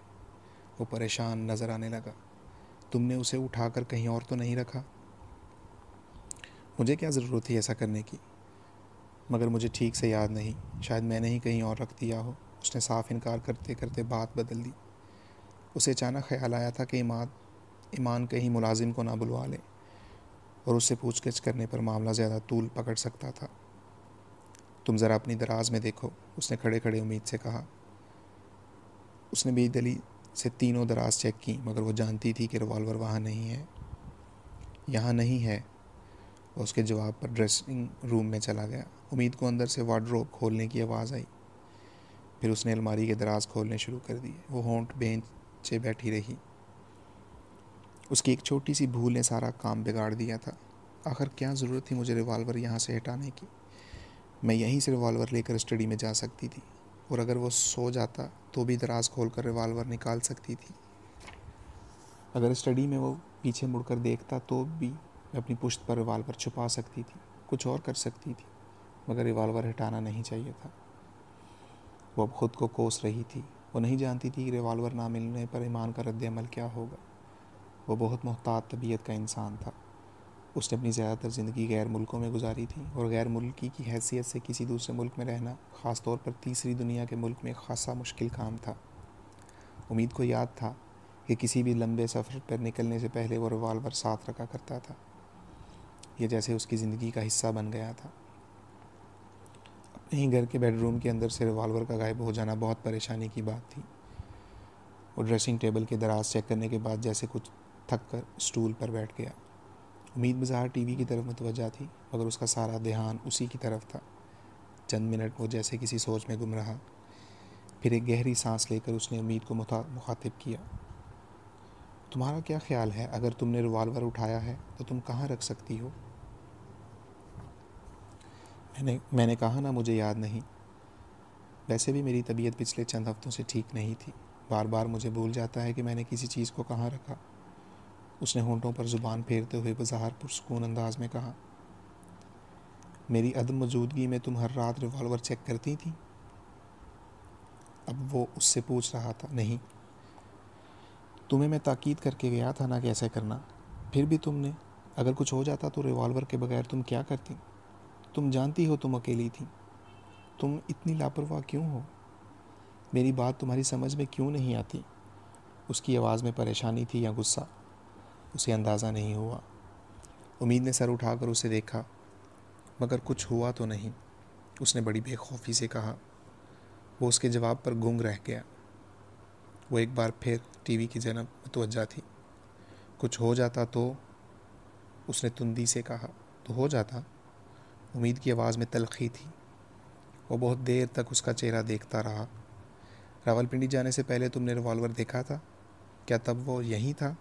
وہ پریشان نظر آنے لگا۔ تم نے اسے اٹھا کر کہیں اور تو نہیں رکھا؟ مجھے کیا ضرورت تھی ایسا کرنے کی؟ مگر مجھے ٹھیک سے یاد نہیں، شاید میں نے ہی کہیں اور رکھ دیا ہو۔ اس نے صاف انکار کرتے کرتے بات بدل دی۔ اسے اچانک خیال آیا تھا کہ ایمان ایمان کہیں ملازم کو نہ بلوا لے اور اس سے پوچھ گچھ کرنے پر معاملہ زیادہ طول پکڑ سکتا تھا۔ تم ذرا اپنی دراز میں دیکھو، اس نے کھڑے کھڑے امید سے کہا۔ اس نے بے دلی سے تینوں دراز چیک کی مگر وہ جانتی تھی کہ ریوالور وہاں نہیں ہے۔ یہاں نہیں ہے۔ اور اس کے جواب پر ڈریسنگ روم میں چلا گیا۔ امید کو اندر سے وارڈروب کھولنے کی آواز آئی۔ پھر اس نے الماری کے دراز کھولنے شروع کر دیے۔ وہ ہونٹ بینچے بیٹھی رہی۔ اس کی ایک چھوٹی سی بھول نے سارا کام بگاڑ دیا تھا۔ آخر کیا ضرورت تھی مجھے ریوالور یہاں سے ہٹانے کی؟ میں یہیں سے ریوالور لے کر اسٹڈی میں جا سکتی تھی۔ اور اگر وہ سو جاتا تو بھی دراز کھول کر ریوالور نکال سکتی تھی۔ اگر اسٹڈی میں وہ پیچھے مڑ کر دیکھتا تو بھی میں اپنی پشت پر ریوالور چھپا سکتی تھی، کچھ اور کر سکتی تھی، مگر ریوالور ہٹانا نہیں چاہیے تھا۔ وہ اب خود کو کوس رہی تھی۔ وہ نہیں جانتی تھی کہ ریوالور نہ ملنے پر ایمان کا رد عمل کیا ہوگا۔ وہ بہت محتاط طبیعت کا انسان تھا۔ اس نے اپنی زیادہ تر زندگی غیر ملکوں میں گزاری تھی اور غیر ملکی کی حیثیت سے کسی دوسرے ملک میں رہنا، خاص طور پر تیسری دنیا کے ملک میں خاصا مشکل کام تھا۔ امید کو یاد تھا کہ کسی بھی لمبے سفر پر نکلنے سے پہلے وہ ریوالور ساتھ رکھا کرتا تھا۔ یہ جیسے اس کی زندگی کا حصہ بن گیا تھا۔ اپنے ہی گھر کے بیڈ روم کے اندر سے ریوالور کا غائب ہو جانا بہت پریشانی کی بات تھی۔ وہ ڈریسنگ ٹیبل کے دراز چیک کرنے کے بعد جیسے کچھ تھک کر اسٹول پر بیٹھ گیا۔ امید بظاہر ٹی وی کی طرف متوجہ تھی، مگر اس کا سارا دھیان اسی کی طرف تھا۔ چند منٹ وہ جیسے کسی سوچ میں گم رہا۔ پھر ایک گہری سانس لے کر اس نے امید کو مخاطب کیا۔ تمہارا کیا خیال ہے؟ اگر تم نے ریوالور اٹھایا ہے تو تم کہاں رکھ سکتی ہو؟ میں نے میں نے کہا نا مجھے یاد نہیں۔ ویسے بھی میری طبیعت پچھلے چند ہفتوں سے ٹھیک نہیں تھی۔ بار بار مجھے بھول جاتا ہے کہ میں نے کسی چیز کو کہاں رکھا۔ اس نے ہونٹوں پر زبان پھیرتے ہوئے بظاہر پرسکون انداز میں کہا، میری عدم موجودگی میں تم ہر رات ریوالور چیک کرتی تھی؟ اب وہ اس سے پوچھ رہا تھا، نہیں، تمہیں میں تاکید کر کے گیا تھا نا کہ ایسے کرنا۔ پھر بھی تم نے اگر کچھ ہو جاتا تو ریوالور کے بغیر تم کیا کرتی؟ تم جانتی ہو تم اکیلی تھی۔ تم اتنی لاپرواہ کیوں ہو؟ میری بات تمہاری سمجھ میں کیوں نہیں آتی؟ اس کی آواز میں پریشانی تھی یا غصہ؟ اسے اندازہ نہیں ہوا۔ امید نے سر اٹھا کر اسے دیکھا، مگر کچھ ہوا تو نہیں۔ اس نے بڑی بے خوفی سے کہا۔ وہ اس کے جواب پر گنگ رہ گیا۔ وہ ایک بار پھر ٹی وی کی جنب متوجہ تھی۔ کچھ ہو جاتا تو، اس نے تندی سے کہا۔ تو ہو جاتا؟ امید کی آواز میں تلخی تھی۔ وہ بہت دیر تک اس کا چہرہ دیکھتا رہا۔ راول پنڈی جانے سے پہلے تم نے ریوالور دیکھا تھا؟ کیا تب وہ یہیں تھا؟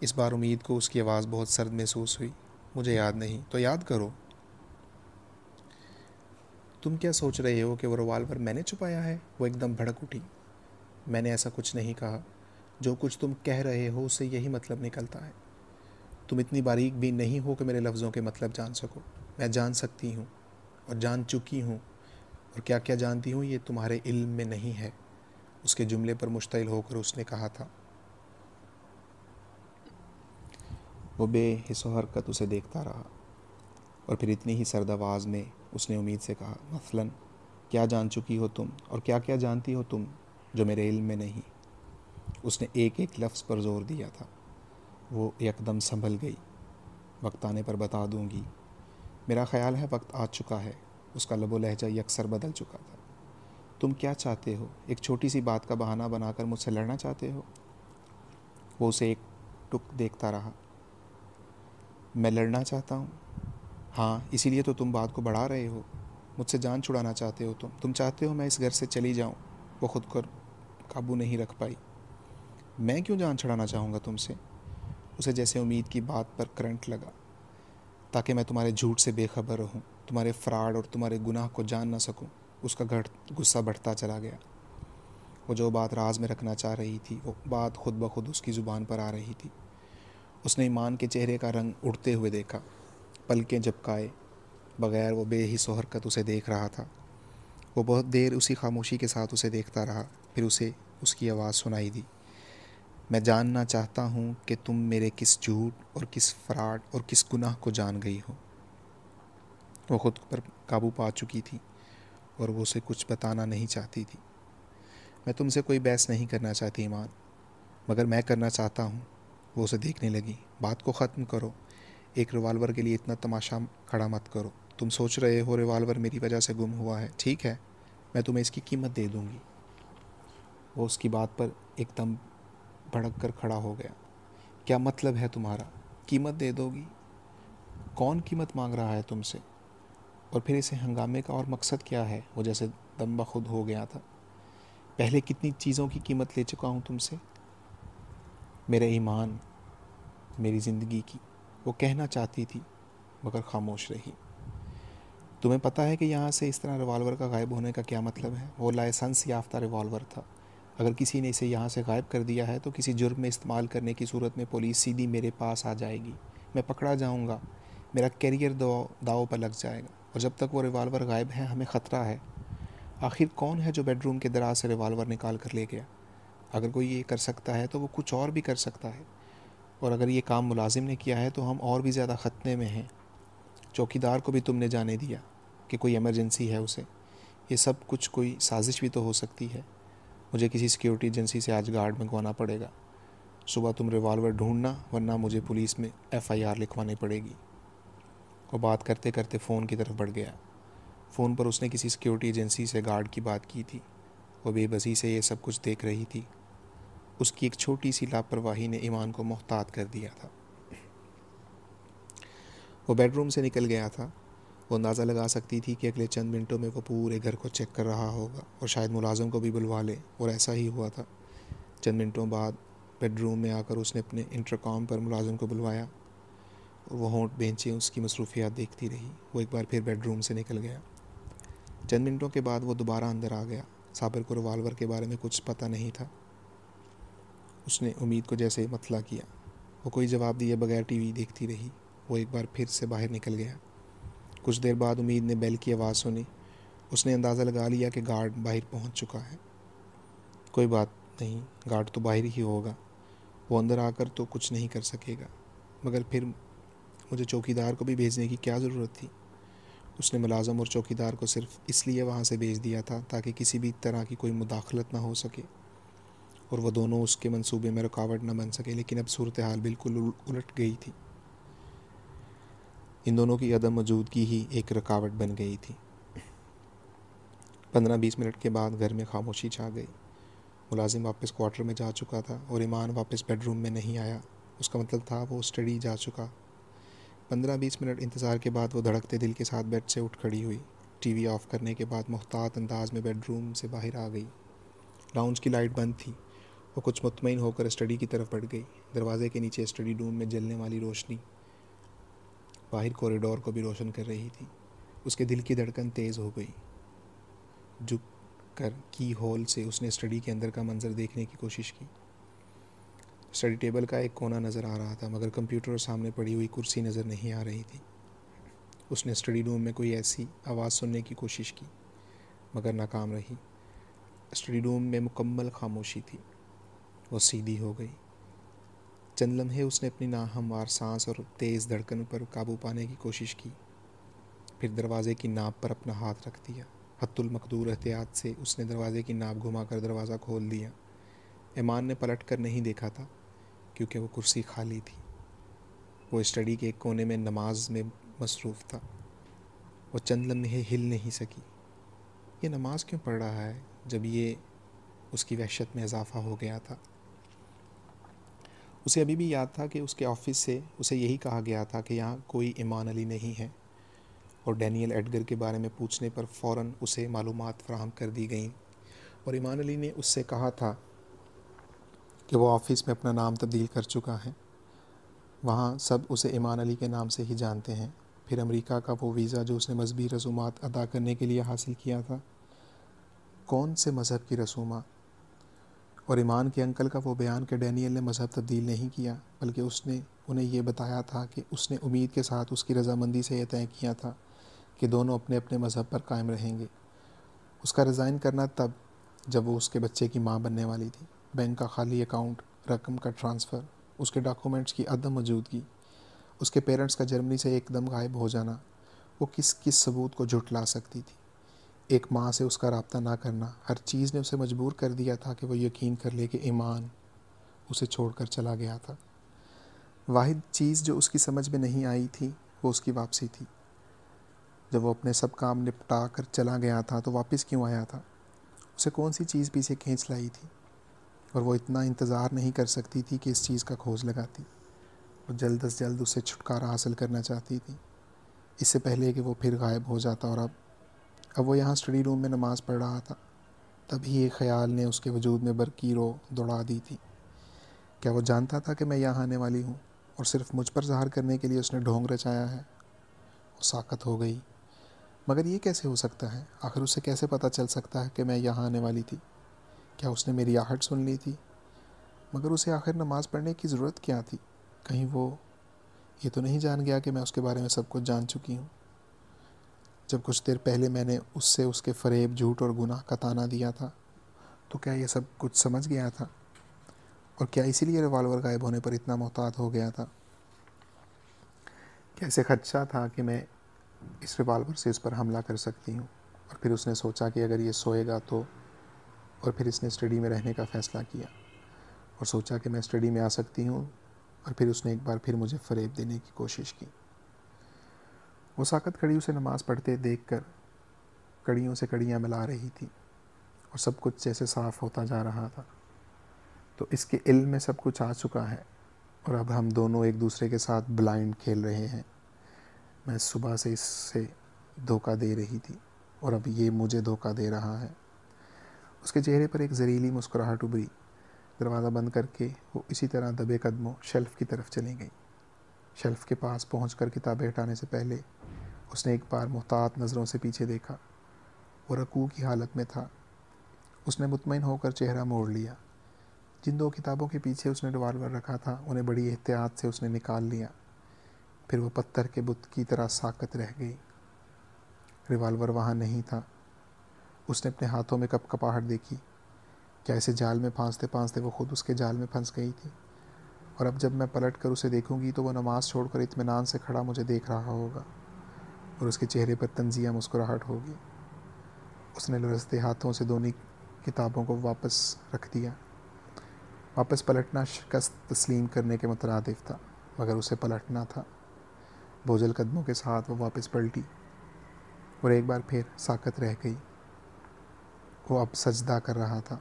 اس بار امید کو اس کی آواز بہت سرد محسوس ہوئی۔ مجھے یاد نہیں، تو یاد کرو۔ تم کیا سوچ رہے ہو کہ وہ ریوالور میں نے چھپایا ہے؟ وہ ایک دم بھڑک اٹھی۔ میں نے ایسا کچھ نہیں کہا۔ جو کچھ تم کہہ رہے ہو، اس سے یہی مطلب نکلتا ہے۔ تم اتنی باریک بھی نہیں ہو کہ میرے لفظوں کے مطلب جان سکو۔ میں جان سکتی ہوں اور جان چکی ہوں اور کیا کیا جانتی ہوں یہ تمہارے علم میں نہیں ہے۔ اس کے جملے پر مشتعل ہو کر اس نے کہا تھا۔ وہ بے حص و حرکت اسے دیکھتا رہا اور پھر اتنی ہی سرد آواز میں اس نے امید سے کہا، مثلاً، کیا جان چکی ہو تم اور کیا کیا جانتی ہو تم جو میرے علم میں نہیں؟ اس نے ایک ایک لفظ پر زور دیا تھا۔ وہ یکدم سنبھل گئی۔ وقت آنے پر بتا دوں گی۔ میرا خیال ہے وقت آ چکا ہے، اس کا لب و لہجہ یکسر بدل چکا تھا۔ تم کیا چاہتے ہو؟ ایک چھوٹی سی بات کا بہانہ بنا کر مجھ سے لڑنا چاہتے ہو؟ وہ اسے ایک ٹک دیکھتا رہا۔ میں لڑنا چاہتا ہوں۔ ہاں اسی لیے تو تم بات کو بڑھا رہے ہو۔ مجھ سے جان چھڑانا چاہتے ہو تم۔ تم چاہتے ہو میں اس گھر سے چلی جاؤں۔ وہ خود کر قابو نہیں رکھ پائی۔ میں کیوں جان چھڑانا چاہوں گا تم سے؟ اسے جیسے امید کی بات پر کرنٹ لگا۔ تاکہ میں تمہارے جھوٹ سے بے خبر رہوں، تمہارے فراڈ اور تمہارے گناہ کو جان نہ سکوں۔ اس کا گھٹ غصہ بڑھتا چلا گیا۔ وہ جو بات راز میں رکھنا چاہ رہی تھی، وہ بات خود بخود اس کی زبان پر آ رہی تھی۔ اس نے ایمان کے چہرے کا رنگ اڑتے ہوئے دیکھا۔ پلکیں جبکائے بغیر وہ بے ہی حرکت اسے دیکھ رہا تھا۔ وہ بہت دیر اسی خاموشی کے ساتھ اسے دیکھتا رہا، پھر اسے اس کی آواز سنائی دی۔ میں جاننا چاہتا ہوں کہ تم میرے کس جھوٹ اور کس فراڈ اور کس گناہ کو جان گئی ہو۔ وہ خود پر قابو پا چکی تھی اور وہ اسے کچھ بتانا نہیں چاہتی تھی۔ میں تم سے کوئی بحث نہیں کرنا چاہتی ایمان، مگر میں کرنا چاہتا ہوں۔ وہ اسے دیکھنے لگی، بات کو ختم کرو، ایک ریوالور کے لیے اتنا تماشا کھڑا مت کرو۔ تم سوچ رہے ہو ریوالور میری وجہ سے گم ہوا ہے، ٹھیک ہے، میں تمہیں اس کی قیمت دے دوں گی۔ وہ اس کی بات پر ایک دم بھڑک کر کھڑا ہو گیا۔ کیا مطلب ہے تمہارا؟ قیمت دے دو گی۔ کون قیمت مانگ رہا ہے تم سے؟ اور پھر اسے ہنگامے کا اور مقصد کیا ہے؟ وہ جیسے دم بخود ہو گیا تھا۔ پہلے کتنی چیزوں کی قیمت لے چکا ہوں تم سے؟ میرے ایمان، میری زندگی کی۔ وہ کہنا چاہتی تھی، مگر خاموش رہی۔ تمہیں پتہ ہے کہ یہاں سے اس طرح ریوالور کا غائب ہونے کا کیا مطلب ہے؟ وہ لائسنس یافتہ ریوالور تھا۔ اگر کسی نے اسے یہاں سے غائب کر دیا ہے تو کسی جرم میں استعمال کرنے کی صورت میں پولیس سیدھی میرے پاس آ جائے گی۔ میں پکڑا جاؤں گا۔ میرا کیریئر داؤ پر لگ جائے گا۔ اور جب تک وہ ریوالور غائب ہے، ہمیں خطرہ ہے۔ آخر کون ہے جو بیڈ روم کے دراز سے ریوالور نکال کر لے گیا؟ اگر کوئی یہ کر سکتا ہے تو وہ کچھ اور بھی کر سکتا ہے۔ اور اگر یہ کام ملازم نے کیا ہے تو ہم اور بھی زیادہ خطرے میں ہیں۔ چوکی دار کو بھی تم نے جانے دیا کہ کوئی ایمرجنسی ہے اسے۔ یہ سب کچھ کوئی سازش بھی تو ہو سکتی ہے۔ مجھے کسی سیکیورٹی ایجنسی سے آج گارڈ منگوانا پڑے گا۔ صبح تم ریوالور ڈھونڈنا، ورنہ مجھے پولیس میں ایف آئی آر لکھوانی پڑے گی۔ وہ بات کرتے کرتے فون کی طرف بڑھ گیا۔ فون پر اس نے کسی سیکیورٹی ایجنسی سے گارڈ کی بات کی تھی۔ وہ بے بسی سے یہ سب کچھ دیکھ رہی تھی۔ اس کی ایک چھوٹی سی لاپرواہی نے ایمان کو محتاط کر دیا تھا۔ وہ بیڈ روم سے نکل گیا تھا۔ وہ اندازہ لگا سکتی تھی کہ اگلے چند منٹوں میں وہ پورے گھر کو چیک کر رہا ہوگا اور شاید ملازم کو بھی بلوا لے، اور ایسا ہی ہوا تھا۔ چند منٹوں بعد بیڈ روم میں آ کر اس نے اپنے انٹرکام پر ملازم کو بلوایا اور وہ ہونٹ بینچیں اس کی مصروفیات دیکھتی رہی۔ وہ ایک بار پھر بیڈ روم سے نکل گیا۔ چند منٹوں کے بعد وہ دوبارہ اندر آ گیا۔ صابر کو ریوالور کے بارے میں کچھ پتہ نہیں تھا۔ اس نے امید کو جیسے مطلع کیا۔ وہ کوئی جواب دیے بغیر ٹی وی دیکھتی رہی۔ وہ ایک بار پھر سے باہر نکل گیا۔ کچھ دیر بعد امید نے بیل کی آواز سنی۔ اس نے اندازہ لگا لیا کہ گارڈ باہر پہنچ چکا ہے۔ کوئی بات نہیں، گارڈ تو باہر ہی ہوگا۔ وہ اندر آ کر تو کچھ نہیں کر سکے گا۔ مگر پھر مجھے چوکی دار کو بھی بھیجنے کی کیا ضرورت تھی؟ اس نے ملازم اور چوکی دار کو صرف اس لیے وہاں سے بھیج دیا تھا تاکہ کسی بھی طرح کی کوئی مداخلت نہ ہو سکے۔ اور وہ دونوں اس کے منصوبے میں رکاوٹ نہ بن سکے، لیکن اب صورتحال بالکل الٹ گئی تھی۔ ان دونوں کی عدم موجودگی ہی ایک رکاوٹ بن گئی تھی۔ پندرہ بیس منٹ کے بعد گھر میں خاموشی چھا گئی۔ ملازم واپس کوارٹر میں جا چکا تھا اور ایمان واپس بیڈ روم میں نہیں آیا۔ اس کا مطلب تھا وہ اسٹڈی جا چکا۔ پندرہ بیس منٹ انتظار کے بعد وہ دھڑکتے دل کے ساتھ بیڈ سے اٹھ کھڑی ہوئی۔ ٹی وی آف کرنے کے بعد محتاط انداز میں بیڈ روم سے باہر آ گئی۔ لاؤنج کی لائٹ بند تھی۔ وہ کچھ مطمئن ہو کر اسٹڈی کی طرف بڑھ گئی۔ دروازے کے نیچے اسٹڈی روم میں جلنے والی روشنی۔ باہر کوریڈور کو بھی روشن کر رہی تھی۔ اس کے دل کی دھڑکن تیز ہو گئی۔ جھک کر کی ہول سے اس نے اسٹڈی کے اندر کا منظر دیکھنے کی کوشش کی۔ اسٹڈی ٹیبل کا ایک کونا نظر آ رہا تھا، مگر کمپیوٹر سامنے پڑی ہوئی کرسی نظر نہیں آ رہی تھی۔ اس نے اسٹڈی روم میں کوئی ایسی آواز سننے کی کوشش کی، مگر ناکام رہی۔ اسٹڈی روم میں مکمل خاموشی تھی۔ وہ سیدھی ہو گئی۔ چند لمحے اس نے اپنی ناہموار سانس اور تیز دھڑکن پر قابو پانے کی کوشش کی۔ پھر دروازے کی ناپ پر اپنا ہاتھ رکھ دیا۔ حت المقدور احتیاط سے اس نے دروازے کی ناپ گھما کر دروازہ کھول دیا۔ ایمان نے پلٹ کر نہیں دیکھا تھا کیونکہ وہ کرسی خالی تھی۔ وہ اسٹڈی کے ایک کونے میں نماز میں مصروف تھا۔ وہ چند لمحے ہل نہیں سکی۔ یہ نماز کیوں پڑھ رہا ہے جب یہ اس کی وحشت میں اضافہ ہو گیا تھا؟ اسے ابھی بھی یاد تھا کہ اس کے آفس سے اسے یہی کہا گیا تھا کہ یہاں کوئی ایمان علی نہیں ہے۔ اور ڈینیل ایڈگر کے بارے میں پوچھنے پر فوراً اسے معلومات فراہم کر دی گئیں۔ اور ایمان علی نے اس سے کہا تھا کہ وہ آفس میں اپنا نام تبدیل کر چکا ہے۔ وہاں سب اسے ایمان علی کے نام سے ہی جانتے ہیں۔ پھر امریکہ کا وہ ویزا جو اس نے مذہبی رسومات ادا کرنے کے لیے حاصل کیا تھا، کون سے مذہب کی رسومات؟ اور ایمان کے انکل کا وہ بیان کہ ڈینیل نے مذہب تبدیل نہیں کیا، بلکہ اس نے انہیں یہ بتایا تھا کہ اس نے امید کے ساتھ اس کی رضامندی سے یہ طے کیا تھا کہ دونوں اپنے اپنے مذہب پر قائم رہیں گے۔ اس کا ریزائن کرنا تب جب وہ اس کے بچے کی ماں بننے والی تھی۔ بینک کا خالی اکاؤنٹ، رقم کا ٹرانسفر، اس کے ڈاکومنٹس کی عدم موجودگی، اس کے پیرنٹس کا جرمنی سے ایک دم غائب ہو جانا، وہ کس کس ثبوت کو جھٹلا سکتی تھی؟ ایک ماں سے اس کا رابطہ نہ کرنا، ہر چیز نے اسے مجبور کر دیا تھا کہ وہ یقین کر لے کہ ایمان اسے چھوڑ کر چلا گیا تھا۔ واحد چیز جو اس کی سمجھ میں نہیں آئی تھی، وہ اس کی واپسی تھی۔ جب وہ اپنے سب کام نپٹا کر چلا گیا تھا تو واپس کیوں آیا تھا؟ اسے کون سی چیز پیچھے کھینچ لائی تھی؟ اور وہ اتنا انتظار نہیں کر سکتی تھی کہ اس چیز کا کھوج لگاتی۔ وہ جلد از جلد اسے چھٹکارا حاصل کرنا چاہتی تھی۔ اس سے پہلے کہ وہ پھر غائب ہو جاتا اور اب اب وہ یہاں اسٹڈی روم میں نماز پڑھ رہا تھا۔ تبھی ایک خیال نے اس کے وجود میں برکیرو دوڑا دی تھی۔ کیا وہ جانتا تھا کہ میں یہاں آنے والی ہوں اور صرف مجھ پر ظاہر کرنے کے لیے اس نے ڈھونگ رچایا ہے؟ وہ ساکت ہو گئی۔ مگر یہ کیسے ہو سکتا ہے؟ آخر اسے کیسے پتہ چل سکتا ہے کہ میں یہاں آنے والی تھی؟ کیا اس نے میری آہٹ سن لی تھی؟ مگر اسے آخر نماز پڑھنے کی ضرورت کیا تھی؟ کہیں وہ یہ تو نہیں جان گیا کہ میں اس کے بارے میں سب کچھ جان چکی ہوں؟ جب کچھ دیر پہلے میں نے اس سے اس کے فریب، جھوٹ اور گناہ کا تانا دیا تھا، تو کیا یہ سب کچھ سمجھ گیا تھا؟ اور کیا اسی لیے ریوالور غائب ہونے پر اتنا محتاط ہو گیا تھا؟ کیسے خدشہ تھا کہ میں اس ریوالور سے اس پر حملہ کر سکتی ہوں؟ اور پھر اس نے سوچا کہ اگر یہ سوئے گا تو، اور پھر اس نے اسٹڈی میں رہنے کا فیصلہ کیا، اور سوچا کہ میں اسٹڈی میں آ سکتی ہوں، اور پھر اس نے ایک بار پھر مجھے فریب دینے کی کوشش کی۔ وہ ساکت کڑی اسے نماز پڑھتے دیکھ کر کڑیوں سے کڑیاں ملا رہی تھی اور سب کچھ جیسے صاف ہوتا جا رہا تھا۔ تو اس کے علم میں سب کچھ آ چکا ہے اور اب ہم دونوں ایک دوسرے کے ساتھ بلائنڈ کھیل رہے ہیں۔ میں صبح سے اس سے دھوکہ دے رہی تھی اور اب یہ مجھے دھوکہ دے رہا ہے۔ اس کے چہرے پر ایک زہریلی مسکراہٹ ابری دروازہ بند کر کے وہ اسی طرح دبے قدموں شیلف کی طرف چلی گئی۔ شیلف کے پاس پہنچ کر کتابیں ہٹانے سے پہلے اس نے ایک بار محتاط نظروں سے پیچھے دیکھا۔ وہ رکوع کی حالت میں تھا۔ اس نے مطمئن ہو کر چہرہ موڑ لیا۔ جن دو کتابوں کے پیچھے اس نے ریوالور رکھا تھا، انہیں بڑی احتیاط سے اس نے نکال لیا۔ پھر وہ پتھر کے بت کی طرح ساکت رہ گئی۔ ریوالور وہاں نہیں تھا۔ اس نے اپنے ہاتھوں میں کپ کپاہٹ دیکھی۔ کیا اسے جال میں پھانستے پھانستے وہ خود اس کے جال میں پھنس گئی تھی؟ اور اب جب میں پلٹ کر اسے دیکھوں گی تو وہ نماز چھوڑ کر اطمینان سے کھڑا مجھے دیکھ رہا ہوگا اور اس کے چہرے پر تنزیہ مسکراہٹ ہوگی۔ اس نے لرزتے ہاتھوں سے دونوں کتابوں کو واپس رکھ دیا۔ واپس پلٹنا شکست تسلیم کرنے کے مترادف تھا، مگر اسے پلٹنا تھا۔ بوجھل قدموں کے ساتھ وہ واپس پلٹی اور ایک بار پھر ساکت رہ گئی۔ وہ اب سجدہ کر رہا تھا۔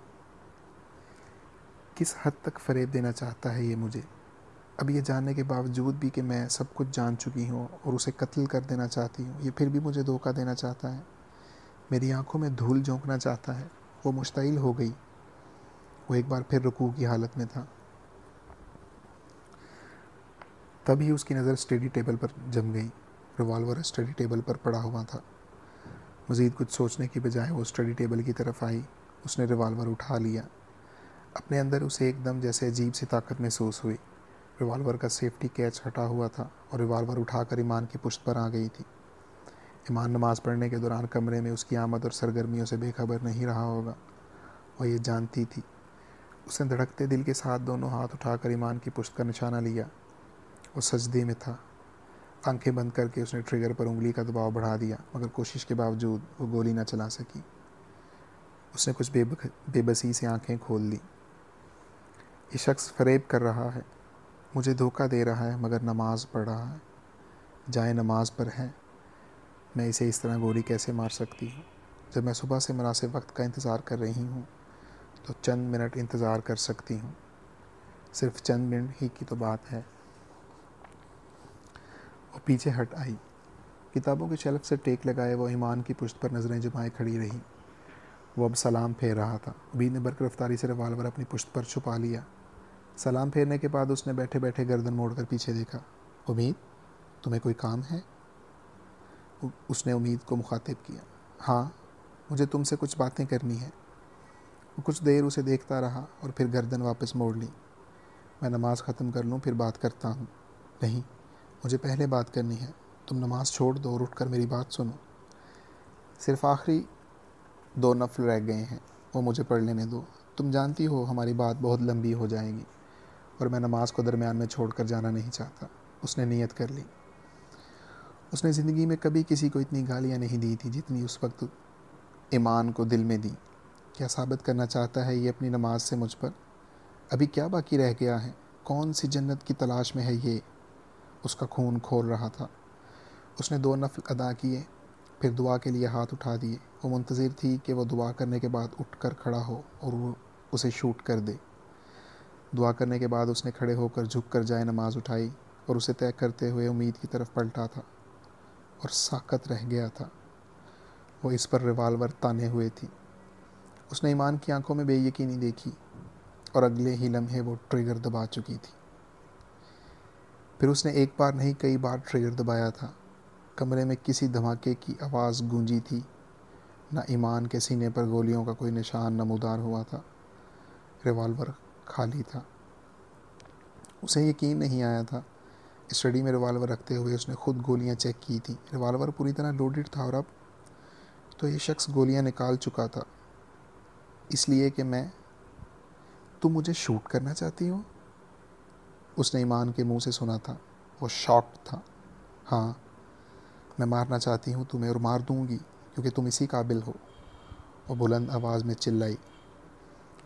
کس حد تک فریب دینا چاہتا ہے یہ مجھے؟ اب یہ جاننے کے باوجود بھی کہ میں سب کچھ جان چکی ہوں اور اسے قتل کر دینا چاہتی ہوں، یہ پھر بھی مجھے دھوکہ دینا چاہتا ہے۔ میری آنکھوں میں دھول جھونکنا چاہتا ہے، وہ مشتعل ہو گئی۔ وہ ایک بار پھر رکوع کی حالت میں تھا۔ تبھی اس کی نظر اسٹڈی ٹیبل پر جم گئی۔ ریوالور اسٹڈی ٹیبل پر پڑا ہوا تھا۔ مزید کچھ سوچنے کی بجائے وہ اسٹڈی ٹیبل کی طرف آئی۔ اس نے ریوالور اٹھا لیا۔ اپنے اندر اسے ایک دم جیسے عجیب سی طاقت محسوس ہوئی۔ ریوالور کا سیفٹی کیچ ہٹا ہوا تھا اور ریوالور اٹھا کر ایمان کی پشت پر آ گئی تھی۔ ایمان نماز پڑھنے کے دوران کمرے میں اس کی آمد اور سرگرمیوں سے بے خبر نہیں رہا ہوگا۔ وہ یہ جانتی تھی۔ اس نے دھڑکتے دل کے ساتھ دونوں ہاتھ اٹھا کر ایمان کی پشت کا نشانہ لیا۔ وہ سجدے میں تھا۔ آنکھیں بند کر کے اس نے ٹریگر پر انگلی کا دباؤ بڑھا دیا، مگر کوشش کے باوجود وہ گولی نہ چلا سکی۔ اس نے کچھ بے بے بسی سے آنکھیں کھول دی یہ شخص فریب کر رہا ہے، مجھے دھوکہ دے رہا ہے مگر نماز پڑھ رہا ہے، جائے نماز پر ہے۔ میں اسے اس طرح گولی کیسے مار سکتی ہوں؟ جب میں صبح سے مناسب وقت کا انتظار کر رہی ہوں تو چند منٹ انتظار کر سکتی ہوں۔ صرف چند منٹ ہی کی تو بات ہے۔ وہ پیچھے ہٹ آئی۔ کتابوں کے شیلف سے ٹیک لگائے وہ ایمان کی پشت پر نظریں جمائے کھڑی رہی۔ وہ اب سلام پھیر رہا تھا۔ عبید نے برق رفتاری سے ریوالور اپنی پشت پر چھپا لیا۔ سلام پھیرنے کے بعد اس نے بیٹھے بیٹھے گردن موڑ کر پیچھے دیکھا، امید، تمہیں کوئی کام ہے؟ اس نے امید کو مخاطب کیا ہاں مجھے تم سے کچھ باتیں کرنی ہیں۔ وہ کچھ دیر اسے دیکھتا رہا اور پھر گردن واپس موڑ لی۔ میں نماز ختم کر لوں، پھر بات کرتا ہوں۔ نہیں، مجھے پہلے بات کرنی ہے۔ تم نماز چھوڑ دو اور اٹھ کر میری بات سنو۔ صرف آخری دو نفل رہ گئے ہیں، وہ مجھے پڑھ لینے دو۔ تم جانتی ہو ہماری بات بہت لمبی ہو جائے گی۔ اور میں نماز کو درمیان میں چھوڑ کر جانا نہیں چاہتا۔ اس نے نیت کر لی۔ اس نے زندگی میں کبھی کسی کو اتنی گالیاں نہیں دی تھی جتنی اس وقت ایمان کو دل میں دی۔ کیا ثابت کرنا چاہتا ہے یہ اپنی نماز سے مجھ پر؟ ابھی کیا باقی رہ گیا ہے؟ کون سی جنت کی تلاش میں ہے یہ؟ اس کا خون کھول رہا تھا۔ اس نے دو نفل ادا کیے، پھر دعا کے لیے ہاتھ اٹھا دیے۔ وہ منتظر تھی کہ وہ دعا کرنے کے بعد اٹھ کر کھڑا ہو اور وہ اسے شوٹ کر دے۔ دعا کرنے کے بعد اس نے کھڑے ہو کر جھک کر جائے نماز اٹھائی اور اسے طے کرتے ہوئے امید کی طرف پلٹا تھا اور ساکت رہ گیا تھا۔ وہ اس پر ریوالور تانے ہوئے تھی۔ اس نے ایمان کی آنکھوں میں بے یقینی دیکھی اور اگلے ہی لمحے وہ ٹریگر دبا چکی تھی۔ پھر اس نے ایک بار نہیں کئی بار ٹریگر دبایا تھا۔ کمرے میں کسی دھماکے کی آواز گونجی تھی۔ نہ ایمان کے سینے پر گولیوں کا کوئی نشان نمودار ہوا تھا۔ ریوالور خالی تھا۔ اسے یقین نہیں آیا تھا۔ اسٹڈی میں ریوالور رکھتے ہوئے اس نے خود گولیاں چیک کی تھیں۔ ریوالور پوری طرح لوڈڈ تھا اور اب تو یہ شخص گولیاں نکال چکا تھا۔ اس لیے کہ میں، تم مجھے شوٹ کرنا چاہتی ہو؟ اس نے ایمان کے منہ سے سنا تھا۔ وہ شاک تھا۔ ہاں میں مارنا چاہتی ہوں، تمہیں اور مار دوں گی کیونکہ تم اسی قابل ہو۔ وہ بلند آواز میں چلائی۔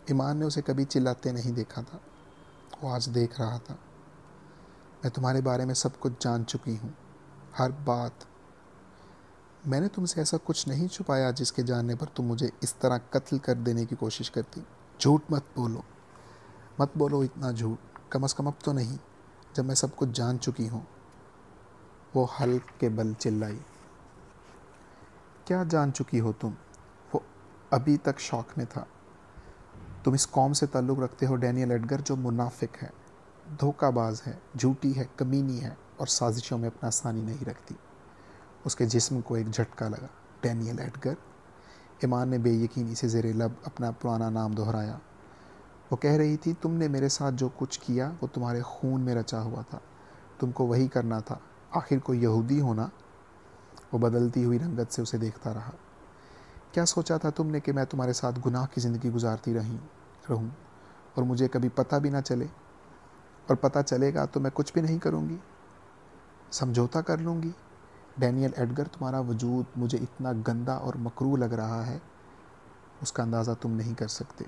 ایمان نے اسے کبھی چلاتے نہیں دیکھا تھا۔ وہ آج دیکھ رہا تھا۔ میں تمہارے بارے میں سب کچھ جان چکی ہوں۔ ہر بات۔ میں نے تم سے ایسا کچھ نہیں چھپایا جس کے جاننے پر تم مجھے اس طرح قتل کر دینے کی کوشش کرتی۔ جھوٹ مت بولو۔ مت بولو اتنا جھوٹ۔ کم از کم اب تو نہیں۔ جب میں سب کچھ جان چکی ہوں۔ وہ حلق کے بل چلائی۔ کیا جان چکی ہو تم؟ وہ ابھی تک شوق میں تھا۔ تم اس قوم سے تعلق رکھتے ہو ڈینیل ایڈگر جو منافق ہے، دھوکہ باز ہے، جھوٹی ہے، کمینی ہے اور سازشوں میں اپنا آسانی نہیں رکھتی۔ اس کے جسم کو ایک جھٹکا لگا۔ ڈینیل ایڈگر، ایمان نے بے یقینی سے زیر لب اپنا پرانا نام دہرایا۔ وہ کہہ رہی تھی، تم نے میرے ساتھ جو کچھ کیا، وہ تمہارے خون میں رچا ہوا تھا۔ تم کو وہی کرنا تھا۔ آخر کو یہودی ہونا؟ وہ بدلتی ہوئی رنگت سے اسے دیکھتا رہا۔ کیا سوچا تھا تم نے کہ میں تمہارے ساتھ گناہ کی زندگی گزارتی رہی؟ ہوں رہوں اور مجھے کبھی پتہ بھی نہ چلے اور پتہ چلے گا تو میں کچھ بھی نہیں کروں گی۔ سمجھوتا کر لوں گی۔ ڈینیل ایڈگر، تمہارا وجود مجھے اتنا گندا اور مکرو لگ رہا ہے، اس کا اندازہ تم نہیں کر سکتے۔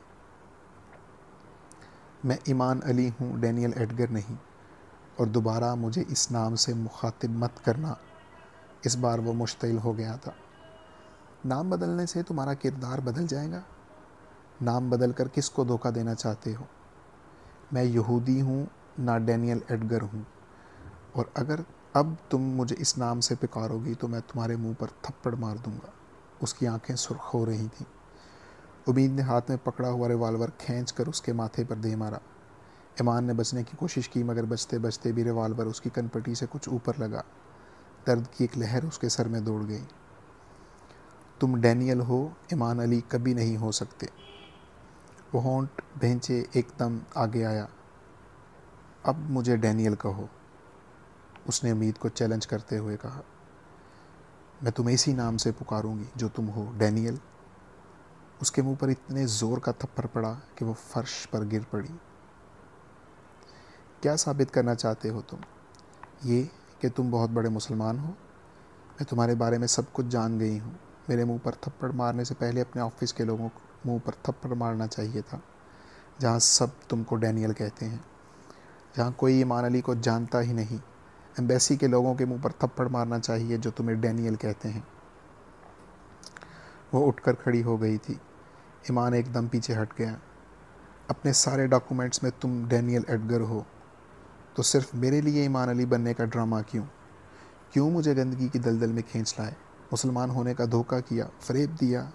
میں ایمان علی ہوں، ڈینیل ایڈگر نہیں، اور دوبارہ مجھے اس نام سے مخاطب مت کرنا۔ اس بار وہ مشتعل ہو گیا تھا۔ نام بدلنے سے تمہارا کردار بدل جائے گا۔ نام بدل کر کس کو دھوکہ دینا چاہتے ہو؟ میں یہودی ہوں، نہ ڈینیل ایڈگر ہوں۔ اور اگر اب تم مجھے اس نام سے پکارو گی تو میں تمہارے منہ پر تھپڑ مار دوں گا۔ اس کی آنکھیں سرخ ہو رہی تھیں۔ امید نے ہاتھ میں پکڑا ہوا ریوالور کھینچ کر اس کے ماتھے پر دے مارا ایمان نے بچنے کی کوشش کی، مگر بچتے بچتے بھی ریوالور اس کی کنپٹی سے کچھ اوپر لگا۔ درد کی ایک لہر اس کے سر میں دوڑ گئی۔ تم ڈینیل ہو، ایمان علی کبھی نہیں ہو سکتے۔ وہ ہونٹ بھینچے ایک دم آگے آیا۔ اب مجھے ڈینیل کہو۔ اس نے امید کو چیلنج کرتے ہوئے کہا، میں تمہیں اسی نام سے پکاروں گی جو تم ہو، ڈینیل۔ اس کے منہ پر اتنے زور کا تھپڑ پڑا کہ وہ فرش پر گر پڑی۔ کیا ثابت کرنا چاہتے ہو تم؟ یہ کہ تم بہت بڑے مسلمان ہو؟ میں تمہارے بارے میں سب کچھ جان گئی ہوں۔ میرے منہ پر تھپڑ مارنے سے پہلے اپنے آفس کے لوگوں کو منہ پر تھپڑ مارنا چاہیے تھا، جہاں سب تم کو ڈینیل کہتے ہیں، جہاں کوئی ایمان علی کو جانتا ہی نہیں۔ ایمبیسی کے لوگوں کے منہ پر تھپڑ مارنا چاہیے جو تمہیں ڈینیل کہتے ہیں۔ وہ اٹھ کر کھڑی ہو گئی تھی۔ ایمان ایک دم پیچھے ہٹ گیا۔ اپنے سارے ڈاکومنٹس میں تم ڈینیل ایڈگر ہو۔ تو صرف میرے لیے ایمان علی بننے کا ڈرامہ کیوں؟ کیوں مجھے گندگی کی دلدل میں کھینچ لائے؟ مسلمان ہونے کا دھوکہ کیا، فریب دیا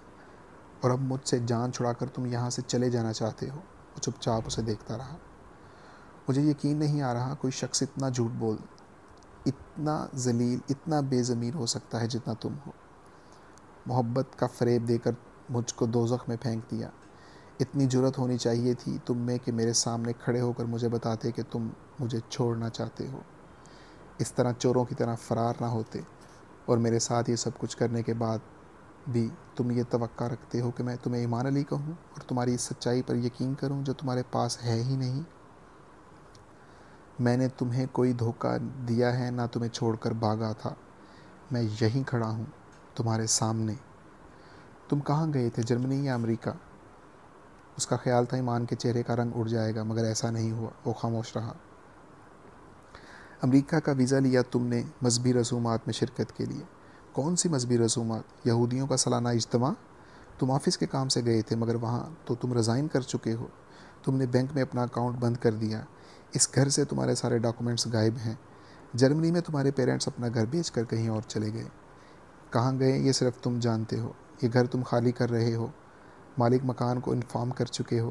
اور اب مجھ سے جان چھڑا کر تم یہاں سے چلے جانا چاہتے ہو۔ وہ چپ چاپ اسے دیکھتا رہا۔ مجھے یقین نہیں آ رہا کوئی شخص اتنا جھوٹ بول، اتنا ذلیل، اتنا بے ضمیر ہو سکتا ہے جتنا تم ہو۔ محبت کا فریب دے کر مجھ کو دوزخ میں پھینک دیا۔ اتنی جرت ہونی چاہیے تھی تم میں کہ میرے سامنے کھڑے ہو کر مجھے بتاتے کہ تم مجھے چھوڑنا چاہتے ہو۔ اس طرح چوروں کی طرح فرار نہ ہوتے اور میرے ساتھ یہ سب کچھ کرنے کے بعد بھی تم یہ توقع رکھتے ہو کہ میں تمہیں ایمان علی کہوں اور تمہاری اس سچائی پر یقین کروں جو تمہارے پاس ہے ہی نہیں۔ میں نے تمہیں کوئی دھوکہ دیا ہے نہ تمہیں چھوڑ کر بھاگا تھا۔ میں یہیں کھڑا ہوں تمہارے سامنے۔ تم کہاں گئے تھے؟ جرمنی یا امریکہ؟ اس کا خیال تھا ایمان کے چہرے کا رنگ اڑ جائے گا، مگر ایسا نہیں ہوا۔ وہ خاموش رہا۔ امریکہ کا ویزا لیا تم نے مذہبی رسومات میں شرکت کے لیے۔ کون سی مذہبی رسومات یہودیوں کا سالانہ اجتماع؟ تم آفس کے کام سے گئے تھے، مگر وہاں تو تم رضائن کر چکے ہو۔ تم نے بینک میں اپنا اکاؤنٹ بند کر دیا۔ اس گھر سے تمہارے سارے ڈاکومنٹس غائب ہیں۔ جرمنی میں تمہارے پیرنٹس اپنا گھر بیچ کر کہیں اور چلے گئے۔ کہاں گئے یہ صرف تم جانتے ہو۔ یہ گھر تم خالی کر رہے ہو۔ مالک مکان کو انفارم کر چکے ہو۔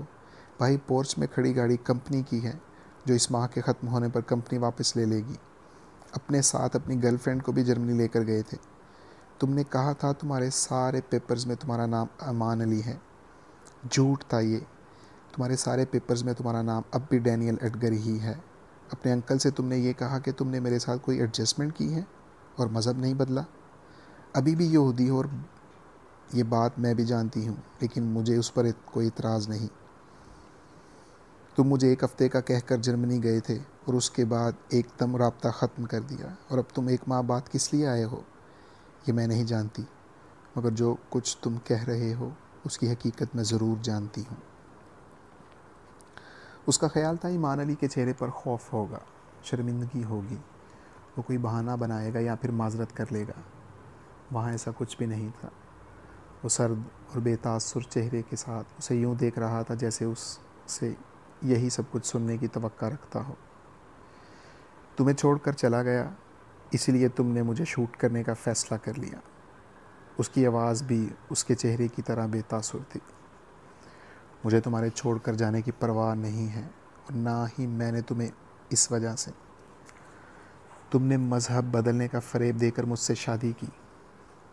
بھائی، پورچ میں کھڑی گاڑی کمپنی کی ہے، جو اس ماہ کے ختم ہونے پر کمپنی واپس لے لے گی۔ اپنے ساتھ اپنی گرل فرینڈ کو بھی جرمنی لے کر گئے تھے۔ تم نے کہا تھا تمہارے سارے پیپرز میں تمہارا نام امان علی ہے۔ جھوٹ تھا یہ۔ تمہارے سارے پیپرز میں تمہارا نام اب بھی ڈینیل ایڈگر ہی ہے۔ اپنے انکل سے تم نے یہ کہا کہ تم نے میرے ساتھ کوئی ایڈجسٹمنٹ کی ہے اور مذہب نہیں بدلا۔ ابھی بھی یہودی ہو اور یہ بات میں بھی جانتی ہوں، لیکن مجھے اس پر کوئی اعتراض نہیں۔ تم مجھے ایک ہفتے کا کہہ کر جرمنی گئے تھے اور اس کے بعد ایک دم رابطہ ختم کر دیا۔ اور اب تم ایک ماہ بعد کس لیے آئے ہو؟ یہ میں نہیں جانتی، مگر جو کچھ تم کہہ رہے ہو، اس کی حقیقت میں ضرور جانتی ہوں۔ اس کا خیال تھا ایمان علی کے چہرے پر خوف ہوگا، شرمندگی ہوگی۔ وہ کوئی بہانہ بنائے گا یا پھر معذرت کر لے گا؟ وہاں ایسا کچھ بھی نہیں تھا۔ وہ سرد اور بے تاثر چہرے کے ساتھ اسے یوں دیکھ رہا تھا جیسے اس سے یہی سب کچھ سننے کی توقع رکھتا ہو۔ تمہیں چھوڑ کر چلا گیا؟ اسی لیے تم نے مجھے شوٹ کرنے کا فیصلہ کر لیا۔ اس کی آواز بھی اس کے چہرے کی طرح بے تاثر تھی۔ مجھے تمہارے چھوڑ کر جانے کی پرواہ نہیں ہے اور نہ ہی میں نے تمہیں اس وجہ سے۔ تم نے مذہب بدلنے کا فریب دے کر مجھ سے شادی کی۔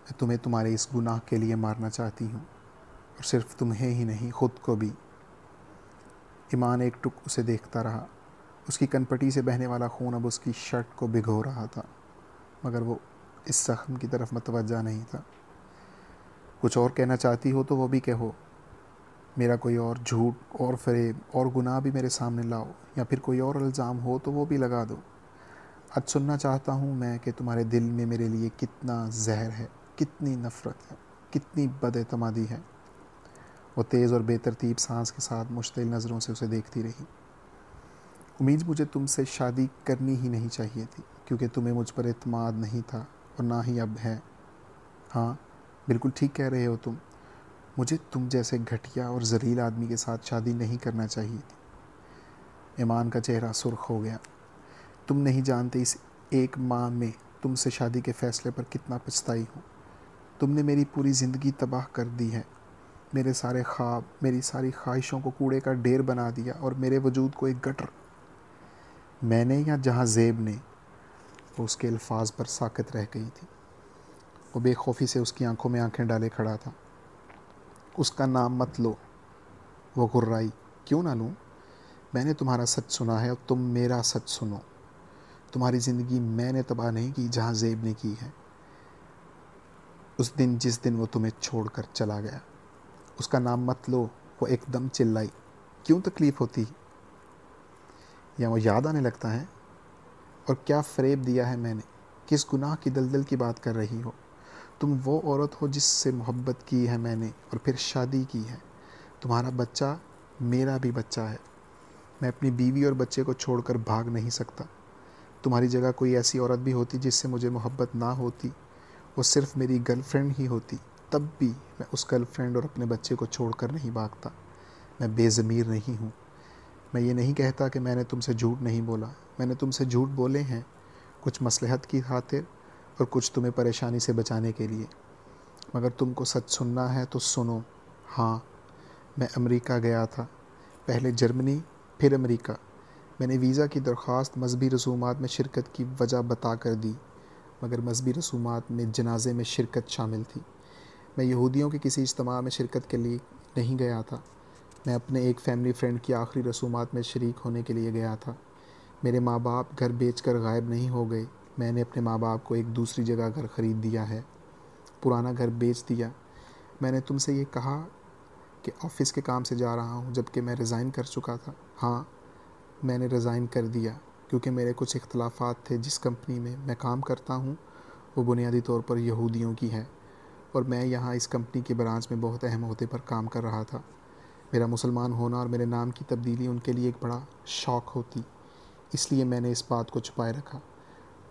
میں تمہیں تمہارے اس گناہ کے لیے مارنا چاہتی ہوں اور صرف تمہیں ہی نہیں، خود کو بھی۔ ایمان ایک ٹک اسے دیکھتا رہا۔ اس کی کنپٹی سے بہنے والا خون اب اس کی شرٹ کو بھگو رہا تھا۔ مگر وہ اس زخم کی طرف متوجہ نہیں تھا۔ کچھ اور کہنا چاہتی ہو تو وہ بھی کہو۔ میرا کوئی اور جھوٹ اور فریب اور گناہ بھی میرے سامنے لاؤ یا پھر کوئی اور الزام ہو تو وہ بھی لگا دو۔ آج سننا چاہتا ہوں میں کہ تمہارے دل میں میرے لیے کتنا زہر ہے، کتنی نفرت ہے، کتنی بد اعتمادی ہے۔ وہ تیز اور بے ترتیب سانس کے ساتھ مشتعل نظروں سے اسے دیکھتی رہی۔ امید مجھے تم سے شادی کرنی ہی نہیں چاہیے تھی، کیونکہ تمہیں مجھ پر اعتماد نہیں تھا اور نہ ہی اب ہے۔ ہاں بالکل ٹھیک کہہ رہے ہو تم۔ مجھے تم جیسے گھٹیا اور ذلیل آدمی کے ساتھ شادی نہیں کرنا چاہیے تھی۔ ایمان کا چہرہ سرخ ہو گیا۔ تم نہیں جانتے اس ایک ماہ میں تم سے شادی کے فیصلے پر کتنا پچھتائی ہوں۔ تم نے میری پوری زندگی تباہ کر دی ہے۔ میرے سارے خواب، میری ساری خواہشوں کو کوڑے کا ڈیر بنا دیا اور میرے وجود کو ایک گٹر میں نے یا جہاں زیب نے، وہ اس کے الفاظ پر ساکت رہ گئی تھی۔ وہ بے خوفی سے اس کی آنکھوں میں آنکھیں ڈالے کھڑا تھا۔ اس کا نام مت لو۔ وہ غرائی کیوں نہ لوں؟ میں نے تمہارا سچ سنا ہے اور تم میرا سچ سنو۔ تمہاری زندگی میں نے تباہ نہیں کی جہاں زیب نے کی ہے۔ اس دن، جس دن وہ تمہیں چھوڑ کر چلا گیا، اس کا نام مت لو۔ وہ ایک دم چلائی۔ کیوں تکلیف ہوتی؟ یا وہ یاد آنے لگتا ہے؟ اور کیا فریب دیا ہے میں نے؟ کس گناہ کی دلدل کی بات کر رہی ہو؟ تم وہ عورت ہو جس سے محبت کی ہے میں نے اور پھر شادی کی ہے۔ تمہارا بچہ میرا بھی بچہ ہے۔ میں اپنی بیوی اور بچے کو چھوڑ کر بھاگ نہیں سکتا۔ تمہاری جگہ کوئی ایسی عورت بھی ہوتی جس سے مجھے محبت نہ ہوتی۔ وہ صرف میری گرل فرینڈ ہی ہوتی۔ تب بھی میں اس گرل فرینڈ اور اپنے بچے کو چھوڑ کر نہیں بھاگتا۔ میں بے ضمیر نہیں ہوں۔ میں یہ نہیں کہتا کہ میں نے تم سے جھوٹ نہیں بولا۔ میں نے تم سے جھوٹ بولے ہیں کچھ مصلحت کی خاطر اور کچھ تمہیں پریشانی سے بچانے کے لیے۔ مگر تم کو سچ سننا ہے تو سنو۔ ہاں میں امریکہ گیا تھا۔ پہلے جرمنی، پھر امریکہ۔ میں نے ویزا کی درخواست مذہبی رسومات میں شرکت کی وجہ بتا کر دی، مگر مذہبی رسومات میں جنازے میں شرکت شامل تھی۔ میں یہودیوں کے کسی اجتماع میں شرکت کے لیے نہیں گیا تھا۔ میں اپنے ایک فیملی فرینڈ کی آخری رسومات میں شریک ہونے کے لیے گیا تھا۔ میرے ماں باپ گھر بیچ کر غائب نہیں ہو گئے۔ میں نے اپنے ماں باپ کو ایک دوسری جگہ گھر خرید دیا ہے۔ پرانا گھر بیچ دیا۔ میں نے تم سے یہ کہا کہ آفس کے کام سے جا رہا ہوں جبکہ میں ریزائن کر چکا تھا۔ ہاں میں نے ریزائن کر دیا کیونکہ میرے کچھ اختلافات تھے جس کمپنی میں میں کام کرتا ہوں، وہ بنیادی طور پر یہودیوں کی ہے۔ اور میں یہاں اس کمپنی کے برانچ میں بہت اہم عہدے پر کام کر رہا تھا۔ میرا مسلمان ہونا اور میرے نام کی تبدیلی ان کے لیے ایک بڑا شوق ہوتی، اس لیے میں نے اس بات کو چھپائے رکھا۔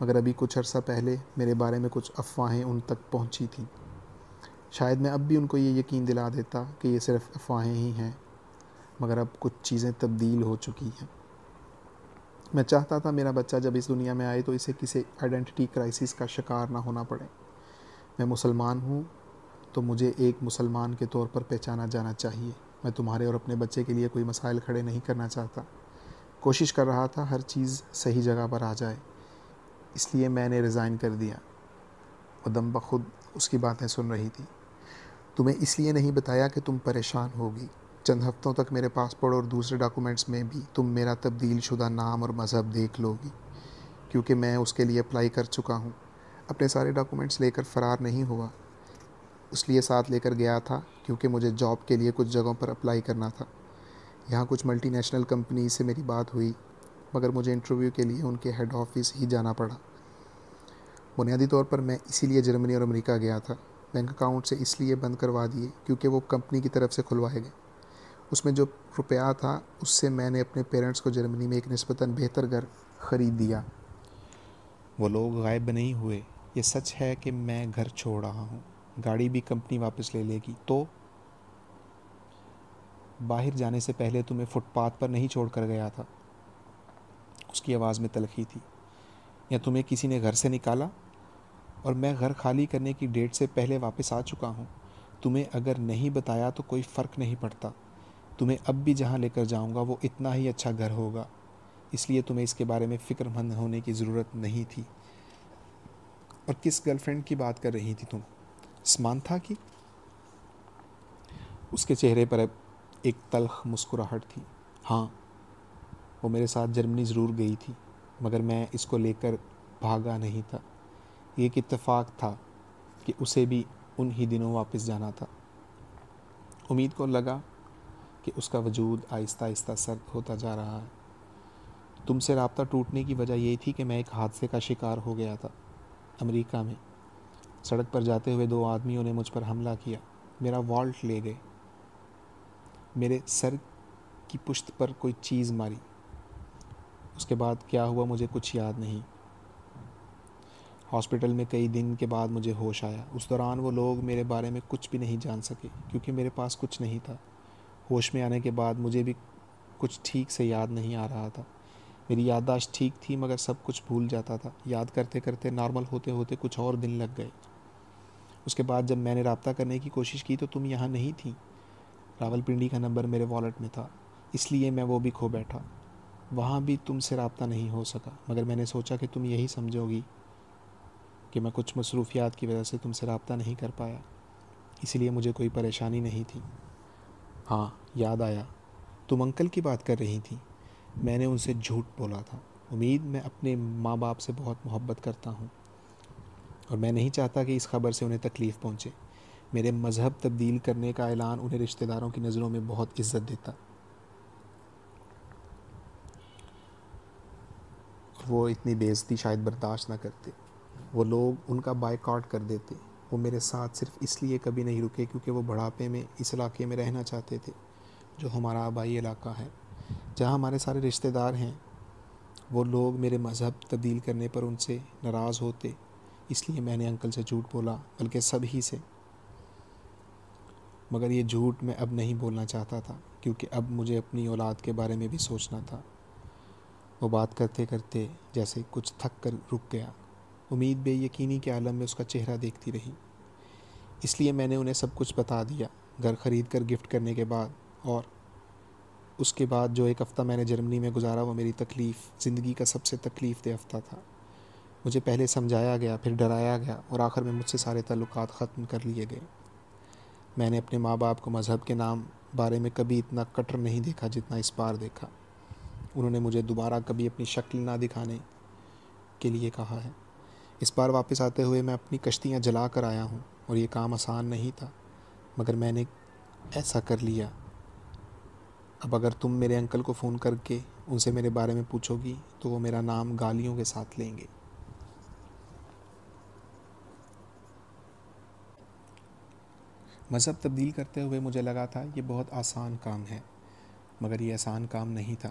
مگر ابھی کچھ عرصہ پہلے میرے بارے میں کچھ افواہیں ان تک پہنچی تھیں۔ شاید میں اب بھی ان کو یہ یقین دلا دیتا کہ یہ صرف افواہیں ہی ہیں، مگر اب کچھ چیزیں تبدیل ہو چکی ہیں۔ میں چاہتا تھا میرا بچہ جب اس دنیا میں آئے تو اسے کسی آئیڈینٹی کرائسس کا شکار نہ ہونا پڑے۔ میں مسلمان ہوں تو مجھے ایک مسلمان کے طور پر پہچانا جانا چاہیے۔ میں تمہارے اور اپنے بچے کے لیے کوئی مسائل کھڑے نہیں کرنا چاہتا۔ کوشش کر رہا تھا ہر چیز صحیح جگہ پر آ جائے، اس لیے میں نے ریزائن کر دیا۔ وہ دم بخود اس کی باتیں سن رہی تھی۔ تمہیں اس لیے نہیں بتایا کہ تم پریشان ہوگی۔ چند ہفتوں تک میرے پاسپورٹ اور دوسرے ڈاکومنٹس میں بھی تم میرا تبدیل شدہ نام اور مذہب دیکھ لو گی۔ کیونکہ میں اس کے لیے اپلائی کر چکا ہوں۔ اپنے سارے ڈاکومنٹس لے کر فرار نہیں ہوا۔ اس لیے ساتھ لے کر گیا تھا کیونکہ مجھے جاب کے لیے کچھ جگہوں پر اپلائی کرنا تھا۔ یہاں کچھ ملٹی نیشنل کمپنی سے میری بات ہوئی، مگر مجھے انٹرویو کے لیے ان کے ہیڈ آفس ہی جانا پڑا۔ بنیادی طور پر میں اسی لیے جرمنی اور امریکہ گیا تھا۔ بینک اکاؤنٹ سے اس لیے بند کروا دیے کیونکہ وہ کمپنی کی طرف سے کھلوائے گئے۔ اس میں جو روپیہ تھا، اس سے میں نے اپنے پیرنٹس کو جرمنی میں ایک نسبتاً بہتر گھر خرید دیا۔ وہ لوگ غائب نہیں ہوئے۔ یہ سچ ہے کہ میں گھر چھوڑ رہا ہوں۔ گاڑی بھی کمپنی واپس لے لے گی۔ تو باہر جانے سے پہلے تمہیں فٹ پاتھ پر نہیں چھوڑ کر گیا تھا۔ اس کی آواز میں تلخی تھی۔ یا تمہیں کسی نے گھر سے نکالا؟ اور میں گھر خالی کرنے کی ڈیٹ سے پہلے واپس آ چکا ہوں۔ تمہیں اگر نہیں بتایا تو کوئی فرق نہیں پڑتا۔ تمہیں اب بھی جہاں لے کر جاؤں گا وہ اتنا ہی اچھا گھر ہوگا۔ اس لیے تمہیں اس کے بارے میں فکر مند ہونے کی ضرورت نہیں تھی۔ اور کس گرل فرینڈ کی بات کر رہی تھی تم؟ سمانتھا کی اس کے چہرے پر اب ایک تلخ مسکراہٹ تھی۔ ہاں وہ میرے ساتھ جرمنی ضرور گئی تھی، مگر میں اس کو لے کر بھاگا نہیں تھا۔ یہ ایک اتفاق تھا کہ اسے بھی ان ہی دنوں واپس جانا تھا۔ امید کو لگا کہ اس کا وجود آہستہ آہستہ سرد ہوتا جا رہا ہے۔ تم سے رابطہ ٹوٹنے کی وجہ یہ تھی کہ میں ایک حادثے کا شکار ہو گیا تھا امریکہ میں۔ سڑک پر جاتے ہوئے دو آدمیوں نے مجھ پر حملہ کیا۔ میرا والٹ لے گئے۔ میرے سر کی پشت پر کوئی چیز ماری۔ اس کے بعد کیا ہوا مجھے کچھ یاد نہیں۔ ہاسپٹل میں کئی دن کے بعد مجھے ہوش آیا۔ اس دوران وہ لوگ میرے بارے میں کچھ بھی نہیں جان سکے کیونکہ میرے پاس کچھ نہیں تھا۔ ہوش میں آنے کے بعد مجھے بھی کچھ ٹھیک سے یاد نہیں آ رہا تھا۔ میری یادداشت ٹھیک تھی مگر سب کچھ بھول جاتا تھا۔ یاد کرتے کرتے نارمل ہوتے ہوتے کچھ اور دن لگ گئے۔ اس کے بعد جب میں نے رابطہ کرنے کی کوشش کی تو تم یہاں نہیں تھیں راول پنڈی کا نمبر میرے والٹ میں تھا، اس لیے میں وہ بھی کھو بیٹھا۔ وہاں بھی تم سے رابطہ نہیں ہو سکا، مگر میں نے سوچا کہ تم یہی سمجھو گی کہ میں کچھ مصروفیات کی وجہ سے تم سے رابطہ نہیں کر پایا۔ اسی لیے مجھے کوئی پریشانی نہیں تھی۔ ہاں یاد آیا۔ تم انکل کی بات کر رہی تھی۔ میں نے ان سے جھوٹ بولا تھا۔ امید، میں اپنے ماں باپ سے بہت محبت کرتا ہوں۔ اور میں نہیں چاہتا کہ اس خبر سے انہیں تکلیف پہنچے۔ میرے مذہب تبدیل کرنے کا اعلان انہیں رشتہ داروں کی نظروں میں بہت عزت دیتا۔ وہ اتنی بےزتی شاید برداشت نہ کرتے۔ وہ لوگ ان کا بائی کاٹ کر دیتے۔ وہ میرے ساتھ صرف اس لیے کبھی نہیں رکے کیونکہ وہ بڑھاپے میں اس علاقے میں رہنا چاہتے تھے، جو ہمارا آبائی علاقہ ہے۔ جہاں ہمارے سارے رشتہ دار ہیں، وہ لوگ میرے مذہب تبدیل کرنے پر ان سے ناراض ہوتے۔ اس لیے میں نے انکل سے جھوٹ بولا، بلکہ سب ہی سے۔ مگر یہ جھوٹ میں اب نہیں بولنا چاہتا تھا، کیونکہ اب مجھے اپنی اولاد کے بارے میں بھی سوچنا تھا۔ وہ بات کرتے کرتے جیسے کچھ تھک کر رک گیا۔ امید بے یقینی کے عالم میں اس کا چہرہ دیکھتی رہی۔ اس لیے میں نے انہیں سب کچھ بتا دیا، گھر خرید کر گفٹ کرنے کے بعد۔ اور اس کے بعد جو ایک ہفتہ میں نے جرمنی میں گزارا، وہ میری تکلیف، زندگی کا سب سے تکلیف دہ ہفتہ تھا۔ مجھے پہلے سمجھایا گیا، پھر ڈرایا گیا اور آخر میں مجھ سے سارے تعلقات ختم کر لیے گئے۔ میں نے اپنے ماں باپ کو مذہب کے نام بارے میں کبھی اتنا کٹر نہیں دیکھا جتنا اس بار دیکھا۔ انہوں نے مجھے دوبارہ کبھی اپنی شکل نہ دکھانے کے لیے کہا ہے۔ اس بار واپس آتے ہوئے میں اپنی کشتیاں جلا کر آیا ہوں اور یہ کام آسان نہیں تھا، مگر میں نے ایسا کر لیا۔ اب اگر تم میرے انکل کو فون کر کے ان سے میرے بارے میں پوچھو گی تو وہ میرا نام گالیوں کے ساتھ لیں گے۔ مذہب تبدیل کرتے ہوئے مجھے لگا تھا یہ بہت آسان کام ہے، مگر یہ آسان کام نہیں تھا،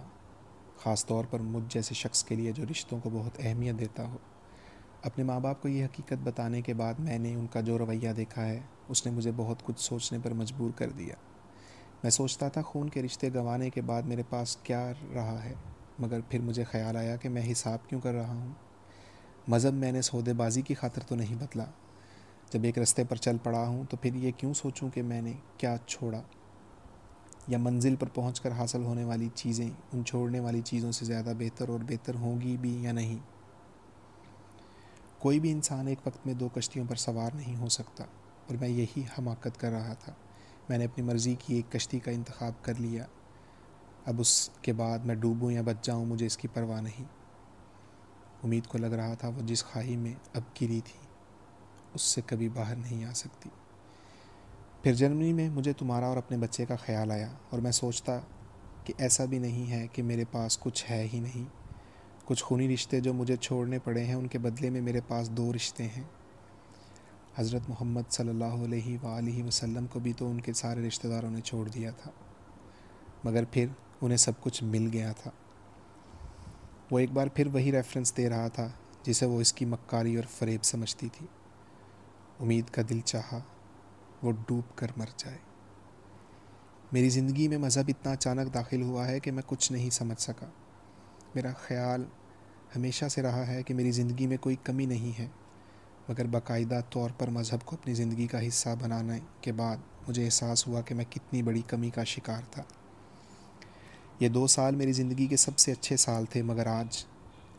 خاص طور پر مجھ جیسے شخص کے لیے جو رشتوں کو بہت اہمیت دیتا ہو۔ اپنے ماں باپ کو یہ حقیقت بتانے کے بعد میں نے ان کا جو رویہ دیکھا ہے، اس نے مجھے بہت کچھ سوچنے پر مجبور کر دیا۔ میں سوچتا تھا خون کے رشتے گنوانے کے بعد میرے پاس کیا رہا ہے، مگر پھر مجھے خیال آیا کہ میں حساب کیوں کر رہا ہوں۔ مذہب میں نے سودے بازی کی خاطر تو نہیں بدلا جب ایک رستے پر چل پڑا ہوں تو پھر یہ کیوں سوچوں کہ میں نے کیا چھوڑا؟ یا منزل پر پہنچ کر حاصل ہونے والی چیزیں ان چھوڑنے والی چیزوں سے زیادہ بہتر اور بہتر ہوں گی بھی یا نہیں؟ کوئی بھی انسان ایک وقت میں دو کشتیوں پر سوار نہیں ہو سکتا، اور میں یہی حماقت کر رہا تھا۔ میں نے اپنی مرضی کی ایک کشتی کا انتخاب کر لیا۔ اب اس کے بعد میں ڈوبوں یا بچ جاؤں، مجھے اس کی پرواہ نہیں۔ امید کو لگ رہا تھا وہ جس خواہی میں اب گری تھی۔ اس سے کبھی باہر نہیں آ سکتی۔ پھر جرمنی میں مجھے تمہارا اور اپنے بچے کا خیال آیا اور میں سوچتا کہ ایسا بھی نہیں ہے کہ میرے پاس کچھ ہے ہی نہیں۔ کچھ خونی رشتے جو مجھے چھوڑنے پڑے ہیں، ان کے بدلے میں میرے پاس دو رشتے ہیں۔ حضرت محمد صلی اللہ علیہ وآلہ وسلم کو بھی تو ان کے سارے رشتہ داروں نے چھوڑ دیا تھا، مگر پھر انہیں سب کچھ مل گیا تھا۔ وہ ایک بار پھر وہی ریفرنس دے رہا تھا جسے وہ اس کی مکاری اور فریب سمجھتی تھی۔ امید کا دل چاہا، وہ ڈوب کر مر جائے۔ میری زندگی میں مذہب اتنا اچانک داخل ہوا ہے کہ میں کچھ نہیں سمجھ سکا۔ میرا خیال ہمیشہ سے رہا ہے کہ میری زندگی میں کوئی کمی نہیں ہے، مگر باقاعدہ طور پر مذہب کو اپنی زندگی کا حصہ بنانے کے بعد مجھے احساس ہوا کہ میں کتنی بڑی کمی کا شکار تھا۔ یہ دو سال میری زندگی کے سب سے اچھے سال تھے، مگر آج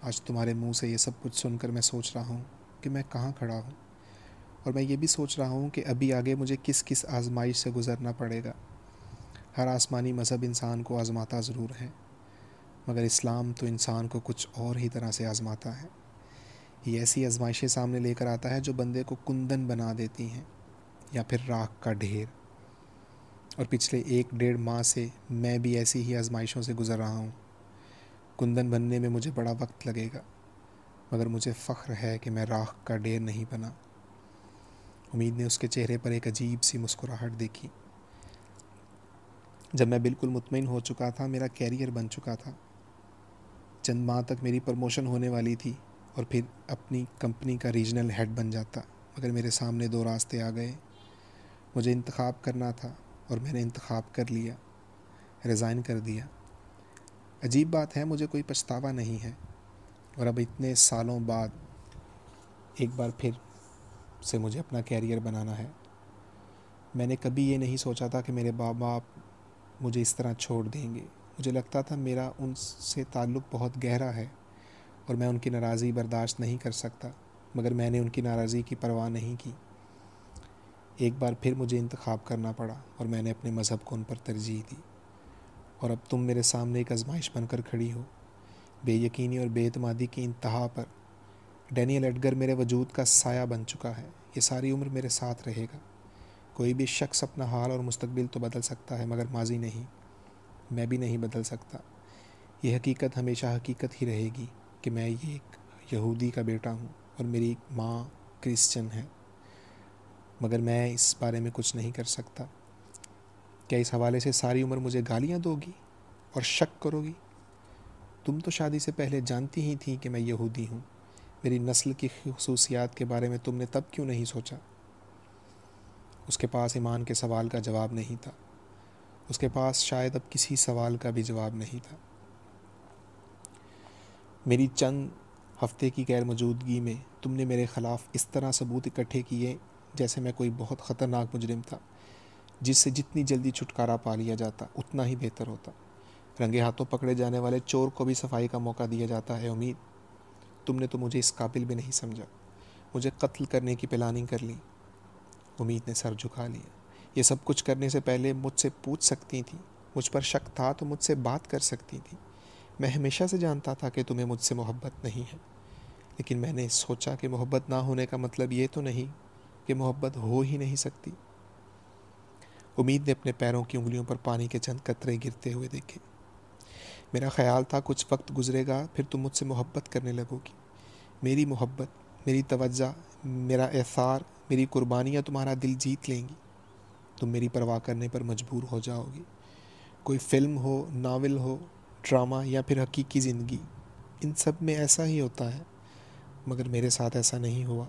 آج تمہارے منہ سے یہ سب کچھ سن کر میں سوچ رہا ہوں کہ میں کہاں کھڑا ہوں۔ اور میں یہ بھی سوچ رہا ہوں کہ ابھی آگے مجھے کس کس آزمائش سے گزرنا پڑے گا۔ ہر آسمانی مذہب انسان کو آزماتا ضرور ہے، مگر اسلام تو انسان کو کچھ اور ہی طرح سے آزماتا ہے۔ یہ ایسی آزمائشیں سامنے لے کر آتا ہے جو بندے کو کندن بنا دیتی ہیں یا پھر راکھ کا ڈھیر۔ اور پچھلے ایک ڈیڑھ ماہ سے میں بھی ایسی ہی آزمائشوں سے گزر رہا ہوں۔ کندن بننے میں مجھے بڑا وقت لگے گا، مگر مجھے فخر ہے کہ میں راکھ کا ڈیر نہیں بنا۔ امید نے اس کے چہرے پر ایک عجیب سی مسکراہٹ دیکھی۔ جب میں بالکل مطمئن ہو چکا تھا، میرا کیریئر بن چکا تھا۔ چند ماہ تک میری پروموشن ہونے والی تھی اور پھر اپنی کمپنی کا ریجنل ہیڈ بن جاتا۔ مگر میرے سامنے دو راستے آ گئے۔ مجھے انتخاب کرنا تھا اور میں نے انتخاب کر لیا ریزائن کر دیا۔ عجیب بات ہے، مجھے کوئی پچھتاوا نہیں ہے۔ اور اب اتنے سالوں بعد ایک بار پھر سے مجھے اپنا کیریئر بنانا ہے۔ میں نے کبھی یہ نہیں سوچا تھا کہ میرے باپ باپ مجھے اس طرح چھوڑ دیں گے۔ مجھے لگتا تھا میرا ان سے تعلق بہت گہرا ہے اور میں ان کی ناراضی برداشت نہیں کر سکتا، مگر میں نے ان کی ناراضی کی پرواہ نہیں کی۔ ایک بار پھر مجھے انتخاب کرنا پڑا اور میں نے اپنے مذہب کو ان پر ترجیح دی۔ اور اب تم میرے سامنے ایک آزمائش بن کر کھڑی ہو۔ بے یقینی اور بے اعتمادی کی انتہا پر ڈینیل ایڈگر میرے وجود کا سایہ بن چکا ہے۔ یہ ساری عمر میرے ساتھ رہے گا۔ کوئی بھی شخص اپنا حال اور مستقبل تو بدل سکتا ہے، مگر ماضی نہیں۔ میں بھی نہیں بدل سکتا۔ یہ حقیقت ہمیشہ حقیقت ہی رہے گی کہ میں یہ ایک یہودی کا بیٹا ہوں اور میری ماں کرسچن ہے۔ مگر میں اس بارے میں کچھ نہیں کر سکتا۔ کیا اس حوالے سے ساری عمر مجھے گالیاں دو گی اور شک کرو گی؟ تم تو شادی سے پہلے جانتی ہی تھیں کہ میں یہودی ہوں۔ میری نسل کی خصوصیات کے بارے میں تم نے تب کیوں نہیں سوچا؟ اس کے پاس ایمان کے سوال کا جواب نہیں تھا۔ اس کے پاس شاید اب کسی سوال کا بھی جواب نہیں تھا۔ میری چند ہفتے کی غیر موجودگی میں تم نے میرے خلاف اس طرح ثبوت اکٹھے کیے جیسے میں کوئی بہت خطرناک مجرم تھا، جس سے جتنی جلدی چھٹکارا پا لیا جاتا اتنا ہی بہتر ہوتا۔ رنگے ہاتھوں پکڑے جانے والے چور کو بھی صفائی کا موقع دیا جاتا ہے، امید۔ تم نے تو مجھے اس قابل بھی نہیں سمجھا۔ مجھے قتل کرنے کی پلاننگ کر لی۔ امید نے سر جھکا لیا۔ یہ سب کچھ کرنے سے پہلے مجھ سے پوچھ سکتی تھیں مجھ پر شک تھا تو مجھ سے بات کر سکتی تھیں میں ہمیشہ سے جانتا تھا کہ تمہیں مجھ سے محبت نہیں ہے۔ لیکن میں نے سوچا کہ محبت نہ ہونے کا مطلب یہ تو نہیں کہ محبت ہو ہی نہیں سکتی۔ امید نے اپنے پیروں کی انگلیوں پر پانی کے چند قطرے گرتے ہوئے دیکھے۔ میرا خیال تھا کچھ وقت گزرے گا پھر تم مجھ سے محبت کرنے لگو گی۔ میری محبت، میری توجہ، میرا احسار، میری قربانیاں تمہارا دل جیت لیں گی۔ تم میری پرواہ کرنے پر مجبور ہو جاؤ گی۔ کوئی فلم ہو، ناول ہو، ڈرامہ یا پھر حقیقی زندگی، ان سب میں ایسا ہی ہوتا ہے۔ مگر میرے ساتھ ایسا نہیں ہوا۔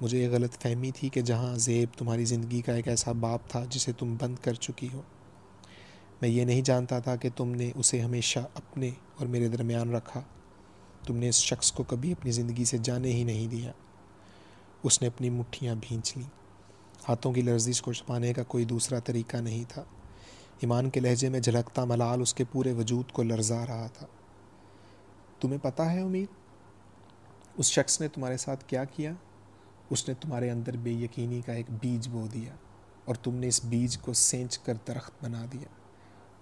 مجھے یہ غلط فہمی تھی کہ جہاں زیب تمہاری زندگی کا ایک ایسا باپ تھا جسے تم بند کر چکی ہو۔ میں یہ نہیں جانتا تھا کہ تم نے اسے ہمیشہ اپنے اور میرے درمیان رکھا۔ تم نے اس شخص کو کبھی اپنی زندگی سے جانے ہی نہیں دیا۔ اس نے اپنی مٹھیاں بھینچ لیں۔ ہاتھوں کی لرزش کو چھپانے کا کوئی دوسرا طریقہ نہیں تھا۔ ایمان کے لہجے میں جھلکتا ملال اس کے پورے وجود کو لرزا رہا تھا۔ تمہیں پتہ ہے امید اس شخص نے تمہارے ساتھ کیا کیا؟ اس نے تمہارے اندر بے یقینی کا ایک بیج بو دیا اور تم نے اس بیج کو سینچ کر درخت بنا دیا۔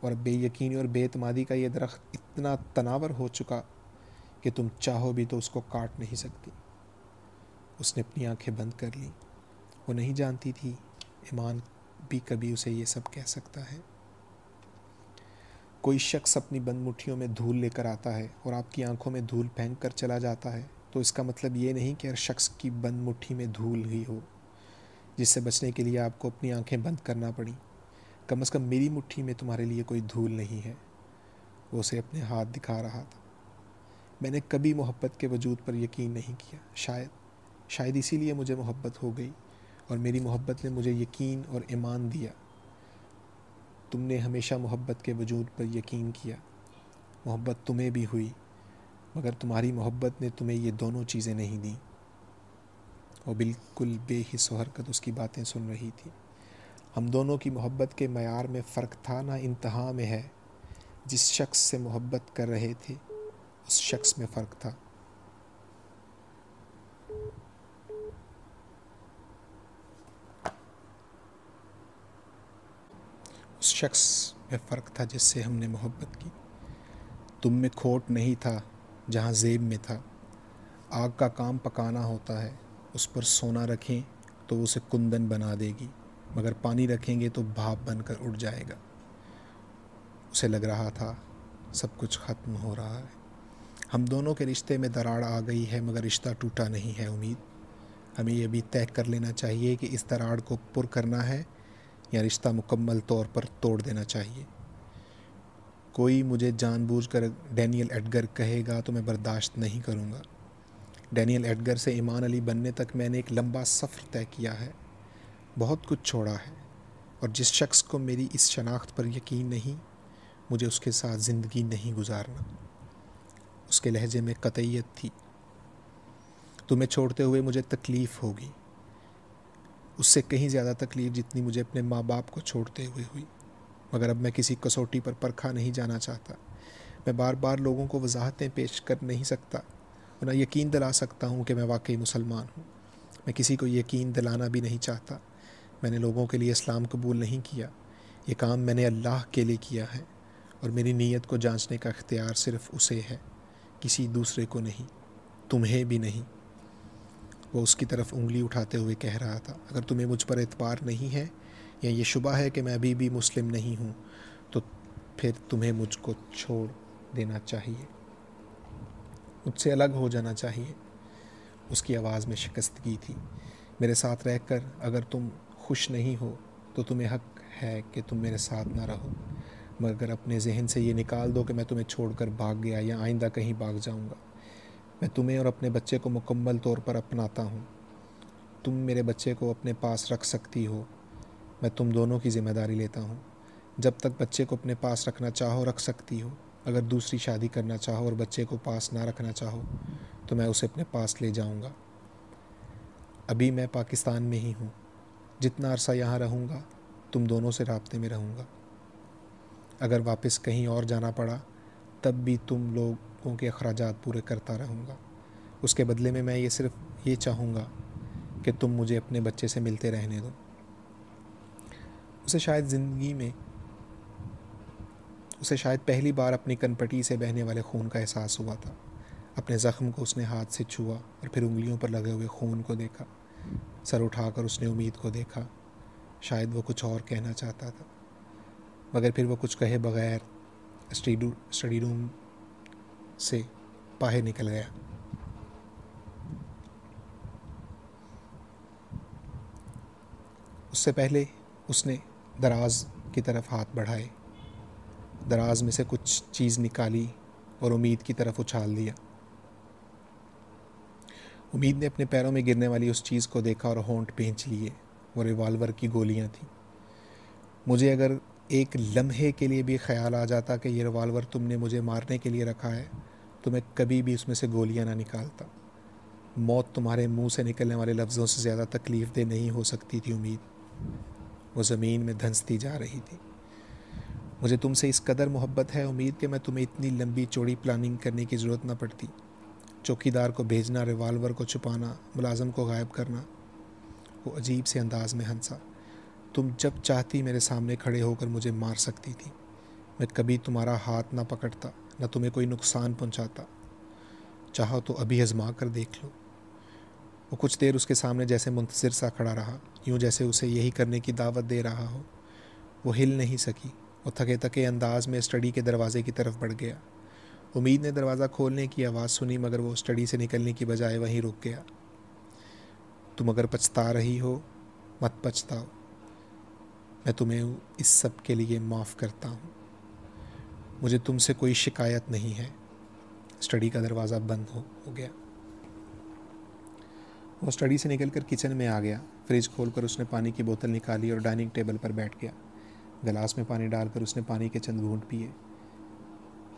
اور بے یقینی اور بے اعتمادی کا یہ درخت اتنا تناور ہو چکا کہ تم چاہو بھی تو اس کو کاٹ نہیں سکتی۔ اس نے اپنی آنکھیں بند کر لیں۔ وہ نہیں جانتی تھی ایمان بھی کبھی اسے یہ سب کہہ سکتا ہے۔ کوئی شخص اپنی بند مٹھیوں میں دھول لے کر آتا ہے اور آپ کی آنکھوں میں دھول پھینک کر چلا جاتا ہے، تو اس کا مطلب یہ نہیں کہ ہر شخص کی بند مٹھی میں دھول ہی ہو، جس سے بچنے کے لیے آپ کو اپنی آنکھیں بند کرنا پڑی کم از کم میری مٹھی میں تمہارے لیے کوئی دھول نہیں ہے۔ وہ اسے اپنے ہاتھ دکھا رہا تھا۔ میں نے کبھی محبت کے وجود پر یقین نہیں کیا، شاید شاید اسی لیے مجھے محبت ہو گئی اور میری محبت نے مجھے یقین اور ایمان دیا۔ تم نے ہمیشہ محبت کے وجود پر یقین کیا۔ محبت تمہیں بھی ہوئی، مگر تمہاری محبت نے تمہیں یہ دونوں چیزیں نہیں دیں۔ وہ بالکل بے حص و حرکت اس کی باتیں سن رہی تھی۔ ہم دونوں کی محبت کے معیار میں فرق تھا نہ انتہا میں ہے۔ جس شخص سے محبت کر رہے تھے، اس شخص میں فرق تھا۔ اس شخص میں فرق تھا جس سے ہم نے محبت کی۔ تم میں کھوٹ نہیں تھا جہاں زیب میں تھا۔ آگ کا کام پکانا ہوتا ہے، اس پر سونا رکھیں تو اسے کندن بنا دے گی۔ مگر پانی رکھیں گے تو بھاپ بن کر اٹھ جائے گا۔ اسے لگ رہا تھا سب کچھ ختم ہو رہا ہے۔ ہم دونوں کے رشتے میں دراڑ آ گئی ہے، مگر رشتہ ٹوٹا نہیں ہے۔ امید، ہمیں یہ بھی طے کر لینا چاہیے کہ اس دراڑ کو پر کرنا ہے یا رشتہ مکمل طور پر توڑ دینا چاہیے۔ کوئی مجھے جان بوجھ کر ڈینیل ایڈگر کہے گا تو میں برداشت نہیں کروں گا۔ ڈینیل ایڈگر سے ایمان علی بننے تک میں نے ایک لمبا سفر طے کیا ہے۔ بہت کچھ چھوڑا ہے اور جس شخص کو میری اس شناخت پر یقین نہیں، مجھے اس کے ساتھ زندگی نہیں گزارنا۔ اس کے لہجے میں قطعیت تھی۔ تمہیں چھوڑتے ہوئے مجھے تکلیف ہوگی۔ اس سے کہیں زیادہ تکلیف جتنی مجھے اپنے ماں باپ کو چھوڑتے ہوئے ہوئی۔ مگر اب میں کسی کسوٹی پر پرکھا نہیں جانا چاہتا۔ میں بار بار لوگوں کو وضاحتیں پیش کر نہیں سکتا نہ یقین دلا سکتا ہوں کہ میں واقعی مسلمان ہوں۔ میں کسی کو یقین دلانا بھی نہیں چاہتا۔ میں نے لوگوں کے لیے اسلام قبول نہیں کیا۔ یہ کام میں نے اللہ کے لیے کیا ہے اور میری نیت کو جانچنے کا اختیار صرف اسے ہے، کسی دوسرے کو نہیں، تمہیں بھی نہیں۔ وہ اس کی طرف انگلی اٹھاتے ہوئے کہہ رہا تھا، اگر تمہیں مجھ پر اعتبار نہیں ہے یا یہ شبہ ہے کہ میں ابھی بھی مسلم نہیں ہوں، تو پھر تمہیں مجھ کو چھوڑ دینا چاہیے۔ مجھ سے الگ ہو جانا چاہیے۔ اس کی آواز میں شکستگی تھی۔ میرے ساتھ رہ کر اگر تم خوش نہیں ہو تو تمہیں حق ہے کہ تم میرے ساتھ نہ رہو۔ مگر اپنے ذہن سے یہ نکال دو کہ میں تمہیں چھوڑ کر بھاگ گیا یا آئندہ کہیں بھاگ جاؤں گا۔ میں تمہیں اور اپنے بچے کو مکمل طور پر اپناتا ہوں۔ تم میرے بچے کو اپنے پاس رکھ سکتی ہو۔ میں تم دونوں کی ذمہ داری لیتا ہوں۔ جب تک بچے کو اپنے پاس رکھنا چاہو رکھ سکتی ہو۔ اگر دوسری شادی کرنا چاہو اور بچے کو پاس نہ رکھنا چاہو تو میں اسے اپنے پاس لے جاؤں گا۔ ابھی میں پاکستان میں ہی ہوں۔ جتنا عرصہ یہاں رہوں گا، تم دونوں سے رابطے میں رہوں گا۔ اگر واپس کہیں اور جانا پڑا، تب بھی تم لوگوں کے اخراجات پورے کرتا رہوں گا۔ اس کے بدلے میں میں یہ صرف یہ چاہوں گا کہ تم مجھے اپنے بچے سے ملتے رہنے دو۔ اسے شاید زندگی میں، اسے شاید پہلی بار اپنی کنپٹی سے بہنے والے خون کا احساس ہوا تھا۔ اپنے زخم کو اس نے ہاتھ سے چھوا اور پھر انگلیوں پر لگے ہوئے خون کو دیکھا۔ سر اٹھا کر اس نے امید کو دیکھا۔ شاید وہ کچھ اور کہنا چاہتا تھا۔ مگر پھر وہ کچھ کہے بغیر اسٹڈی روم سے باہر نکل گیا۔ اس سے پہلے اس نے دراز کی طرف ہاتھ بڑھائے۔ دراز میں سے کچھ چیز نکالی اور امید کی طرف اچھال دیا۔ امید نے اپنے پیروں میں گرنے والی اس چیز کو دیکھا اور ہونٹ پینچ لیے۔ وہ ریوالور کی گولیاں تھیں۔ مجھے اگر ایک لمحے کے لیے بھی خیال آ جاتا کہ یہ ریوالور تم نے مجھے مارنے کے لیے رکھا ہے، تو میں کبھی بھی اس میں سے گولیاں نہ نکالتا۔ موت تمہارے منہ سے نکلنے والے لفظوں سے زیادہ تکلیف دہ نہیں ہو سکتی تھی امید۔ وہ زمین میں دھنستی جا رہی تھی۔ مجھے تم سے اس قدر محبت ہے امید کہ میں تمہیں اتنی لمبی چوڑی پلاننگ کرنے کی ضرورت نہ پڑتی۔ چوکی دار کو بھیجنا ریوالور کو چھپانا، ملازم کو غائب کرنا، وہ عجیب سے انداز میں ہنسا۔ تم جب چاہتی میرے سامنے کھڑے ہو کر مجھے مار سکتی تھی، میں کبھی تمہارا ہاتھ نہ پکڑتا، نہ تمہیں کوئی نقصان پہنچاتا۔ چاہو تو ابھی آزما کر دیکھ لو۔ وہ کچھ دیر اس کے سامنے جیسے منتظر سا کھڑا رہا، یوں جیسے اسے یہی کرنے کی دعوت دے رہا ہو۔ وہ ہل نہیں سکی، وہ تھکے تھکے انداز میں اسٹڈی کے دروازے کی طرف بڑھ گیا۔ امید نے دروازہ کھولنے کی آواز سنی مگر وہ اسٹڈی سے نکلنے کی بجائے وہیں رک گیا۔ تم اگر پچھتا رہی ہو، مت پچھتاؤ۔ میں تمہیں اس سب کے لیے معاف کرتا ہوں۔ مجھے تم سے کوئی شکایت نہیں ہے۔ اسٹڈی کا دروازہ بند ہو ہو گیا۔ وہ اسٹڈی سے نکل کر کچن میں آ گیا۔ فریج کھول کر اس نے پانی کی بوتل نکالی اور ڈائننگ ٹیبل پر بیٹھ گیا۔ گلاس میں پانی ڈال کر اس نے پانی کے چند گھونٹ پیے۔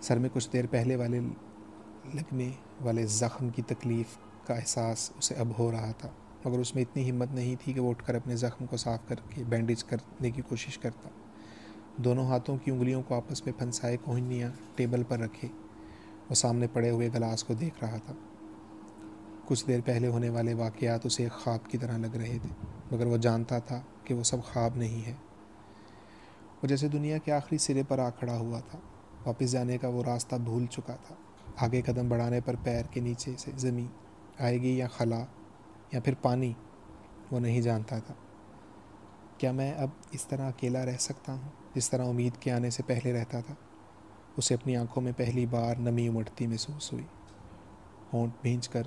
سر میں کچھ دیر پہلے والے لگنے والے زخم کی تکلیف کا احساس اسے اب ہو رہا تھا، مگر اس میں اتنی ہمت نہیں تھی کہ وہ اٹھ کر اپنے زخم کو صاف کر کے بینڈیج کرنے کی کوشش کرتا۔ دونوں ہاتھوں کی انگلیوں کو آپس میں پھنسائے کوہنیاں ٹیبل پر رکھے، وہ سامنے پڑے ہوئے گلاس کو دیکھ رہا تھا۔ کچھ دیر پہلے ہونے والے واقعات اسے ایک خواب کی طرح لگ رہے تھے، مگر وہ جانتا تھا کہ وہ سب خواب نہیں ہے۔ وہ جیسے دنیا کے آخری سرے پر آ کھڑا ہوا تھا۔ واپس جانے کا وہ راستہ بھول چکا تھا۔ آگے قدم بڑھانے پر پیر کے نیچے سے زمین، آئے گی یا خلا یا پھر پانی، وہ نہیں جانتا تھا۔ کیا میں اب اس طرح اکیلا رہ سکتا ہوں؟ جس طرح امید کے آنے سے پہلے رہتا تھا۔ اسے اپنی آنکھوں میں پہلی بار نمی امٹتی محسوس ہوئی۔ ہونٹ بھینچ کر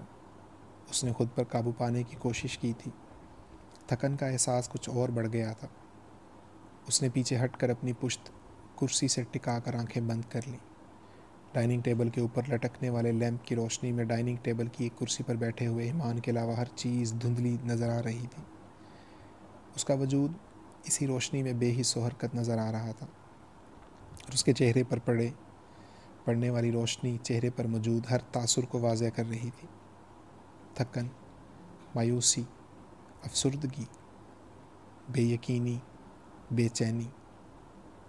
اس نے خود پر قابو پانے کی کوشش کی تھی۔ تھکن کا احساس کچھ اور بڑھ گیا تھا۔ اس نے پیچھے ہٹ کر اپنی پشت کرسی سے ٹکا کر آنکھیں بند کر لیں۔ ڈائننگ ٹیبل کے اوپر لٹکنے والے لیمپ کی روشنی میں ڈائننگ ٹیبل کی ایک کرسی پر بیٹھے ہوئے ایمان کے علاوہ ہر چیز دھندلی نظر آ رہی تھی۔ اس کا وجود اسی روشنی میں بے حص و حرکت نظر آ رہا تھا۔ اور اس کے چہرے پر پڑے پڑنے والی روشنی چہرے پر موجود ہر تاثر کو واضح کر رہی تھی۔ تھکن، مایوسی، افسردگی، بے یقینی، بے چینی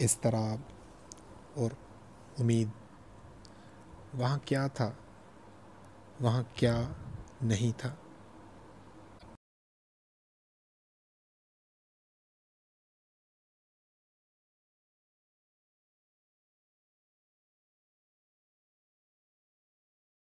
اضطراب اور امید۔ وہاں کیا تھا؟ وہاں کیا نہیں تھا؟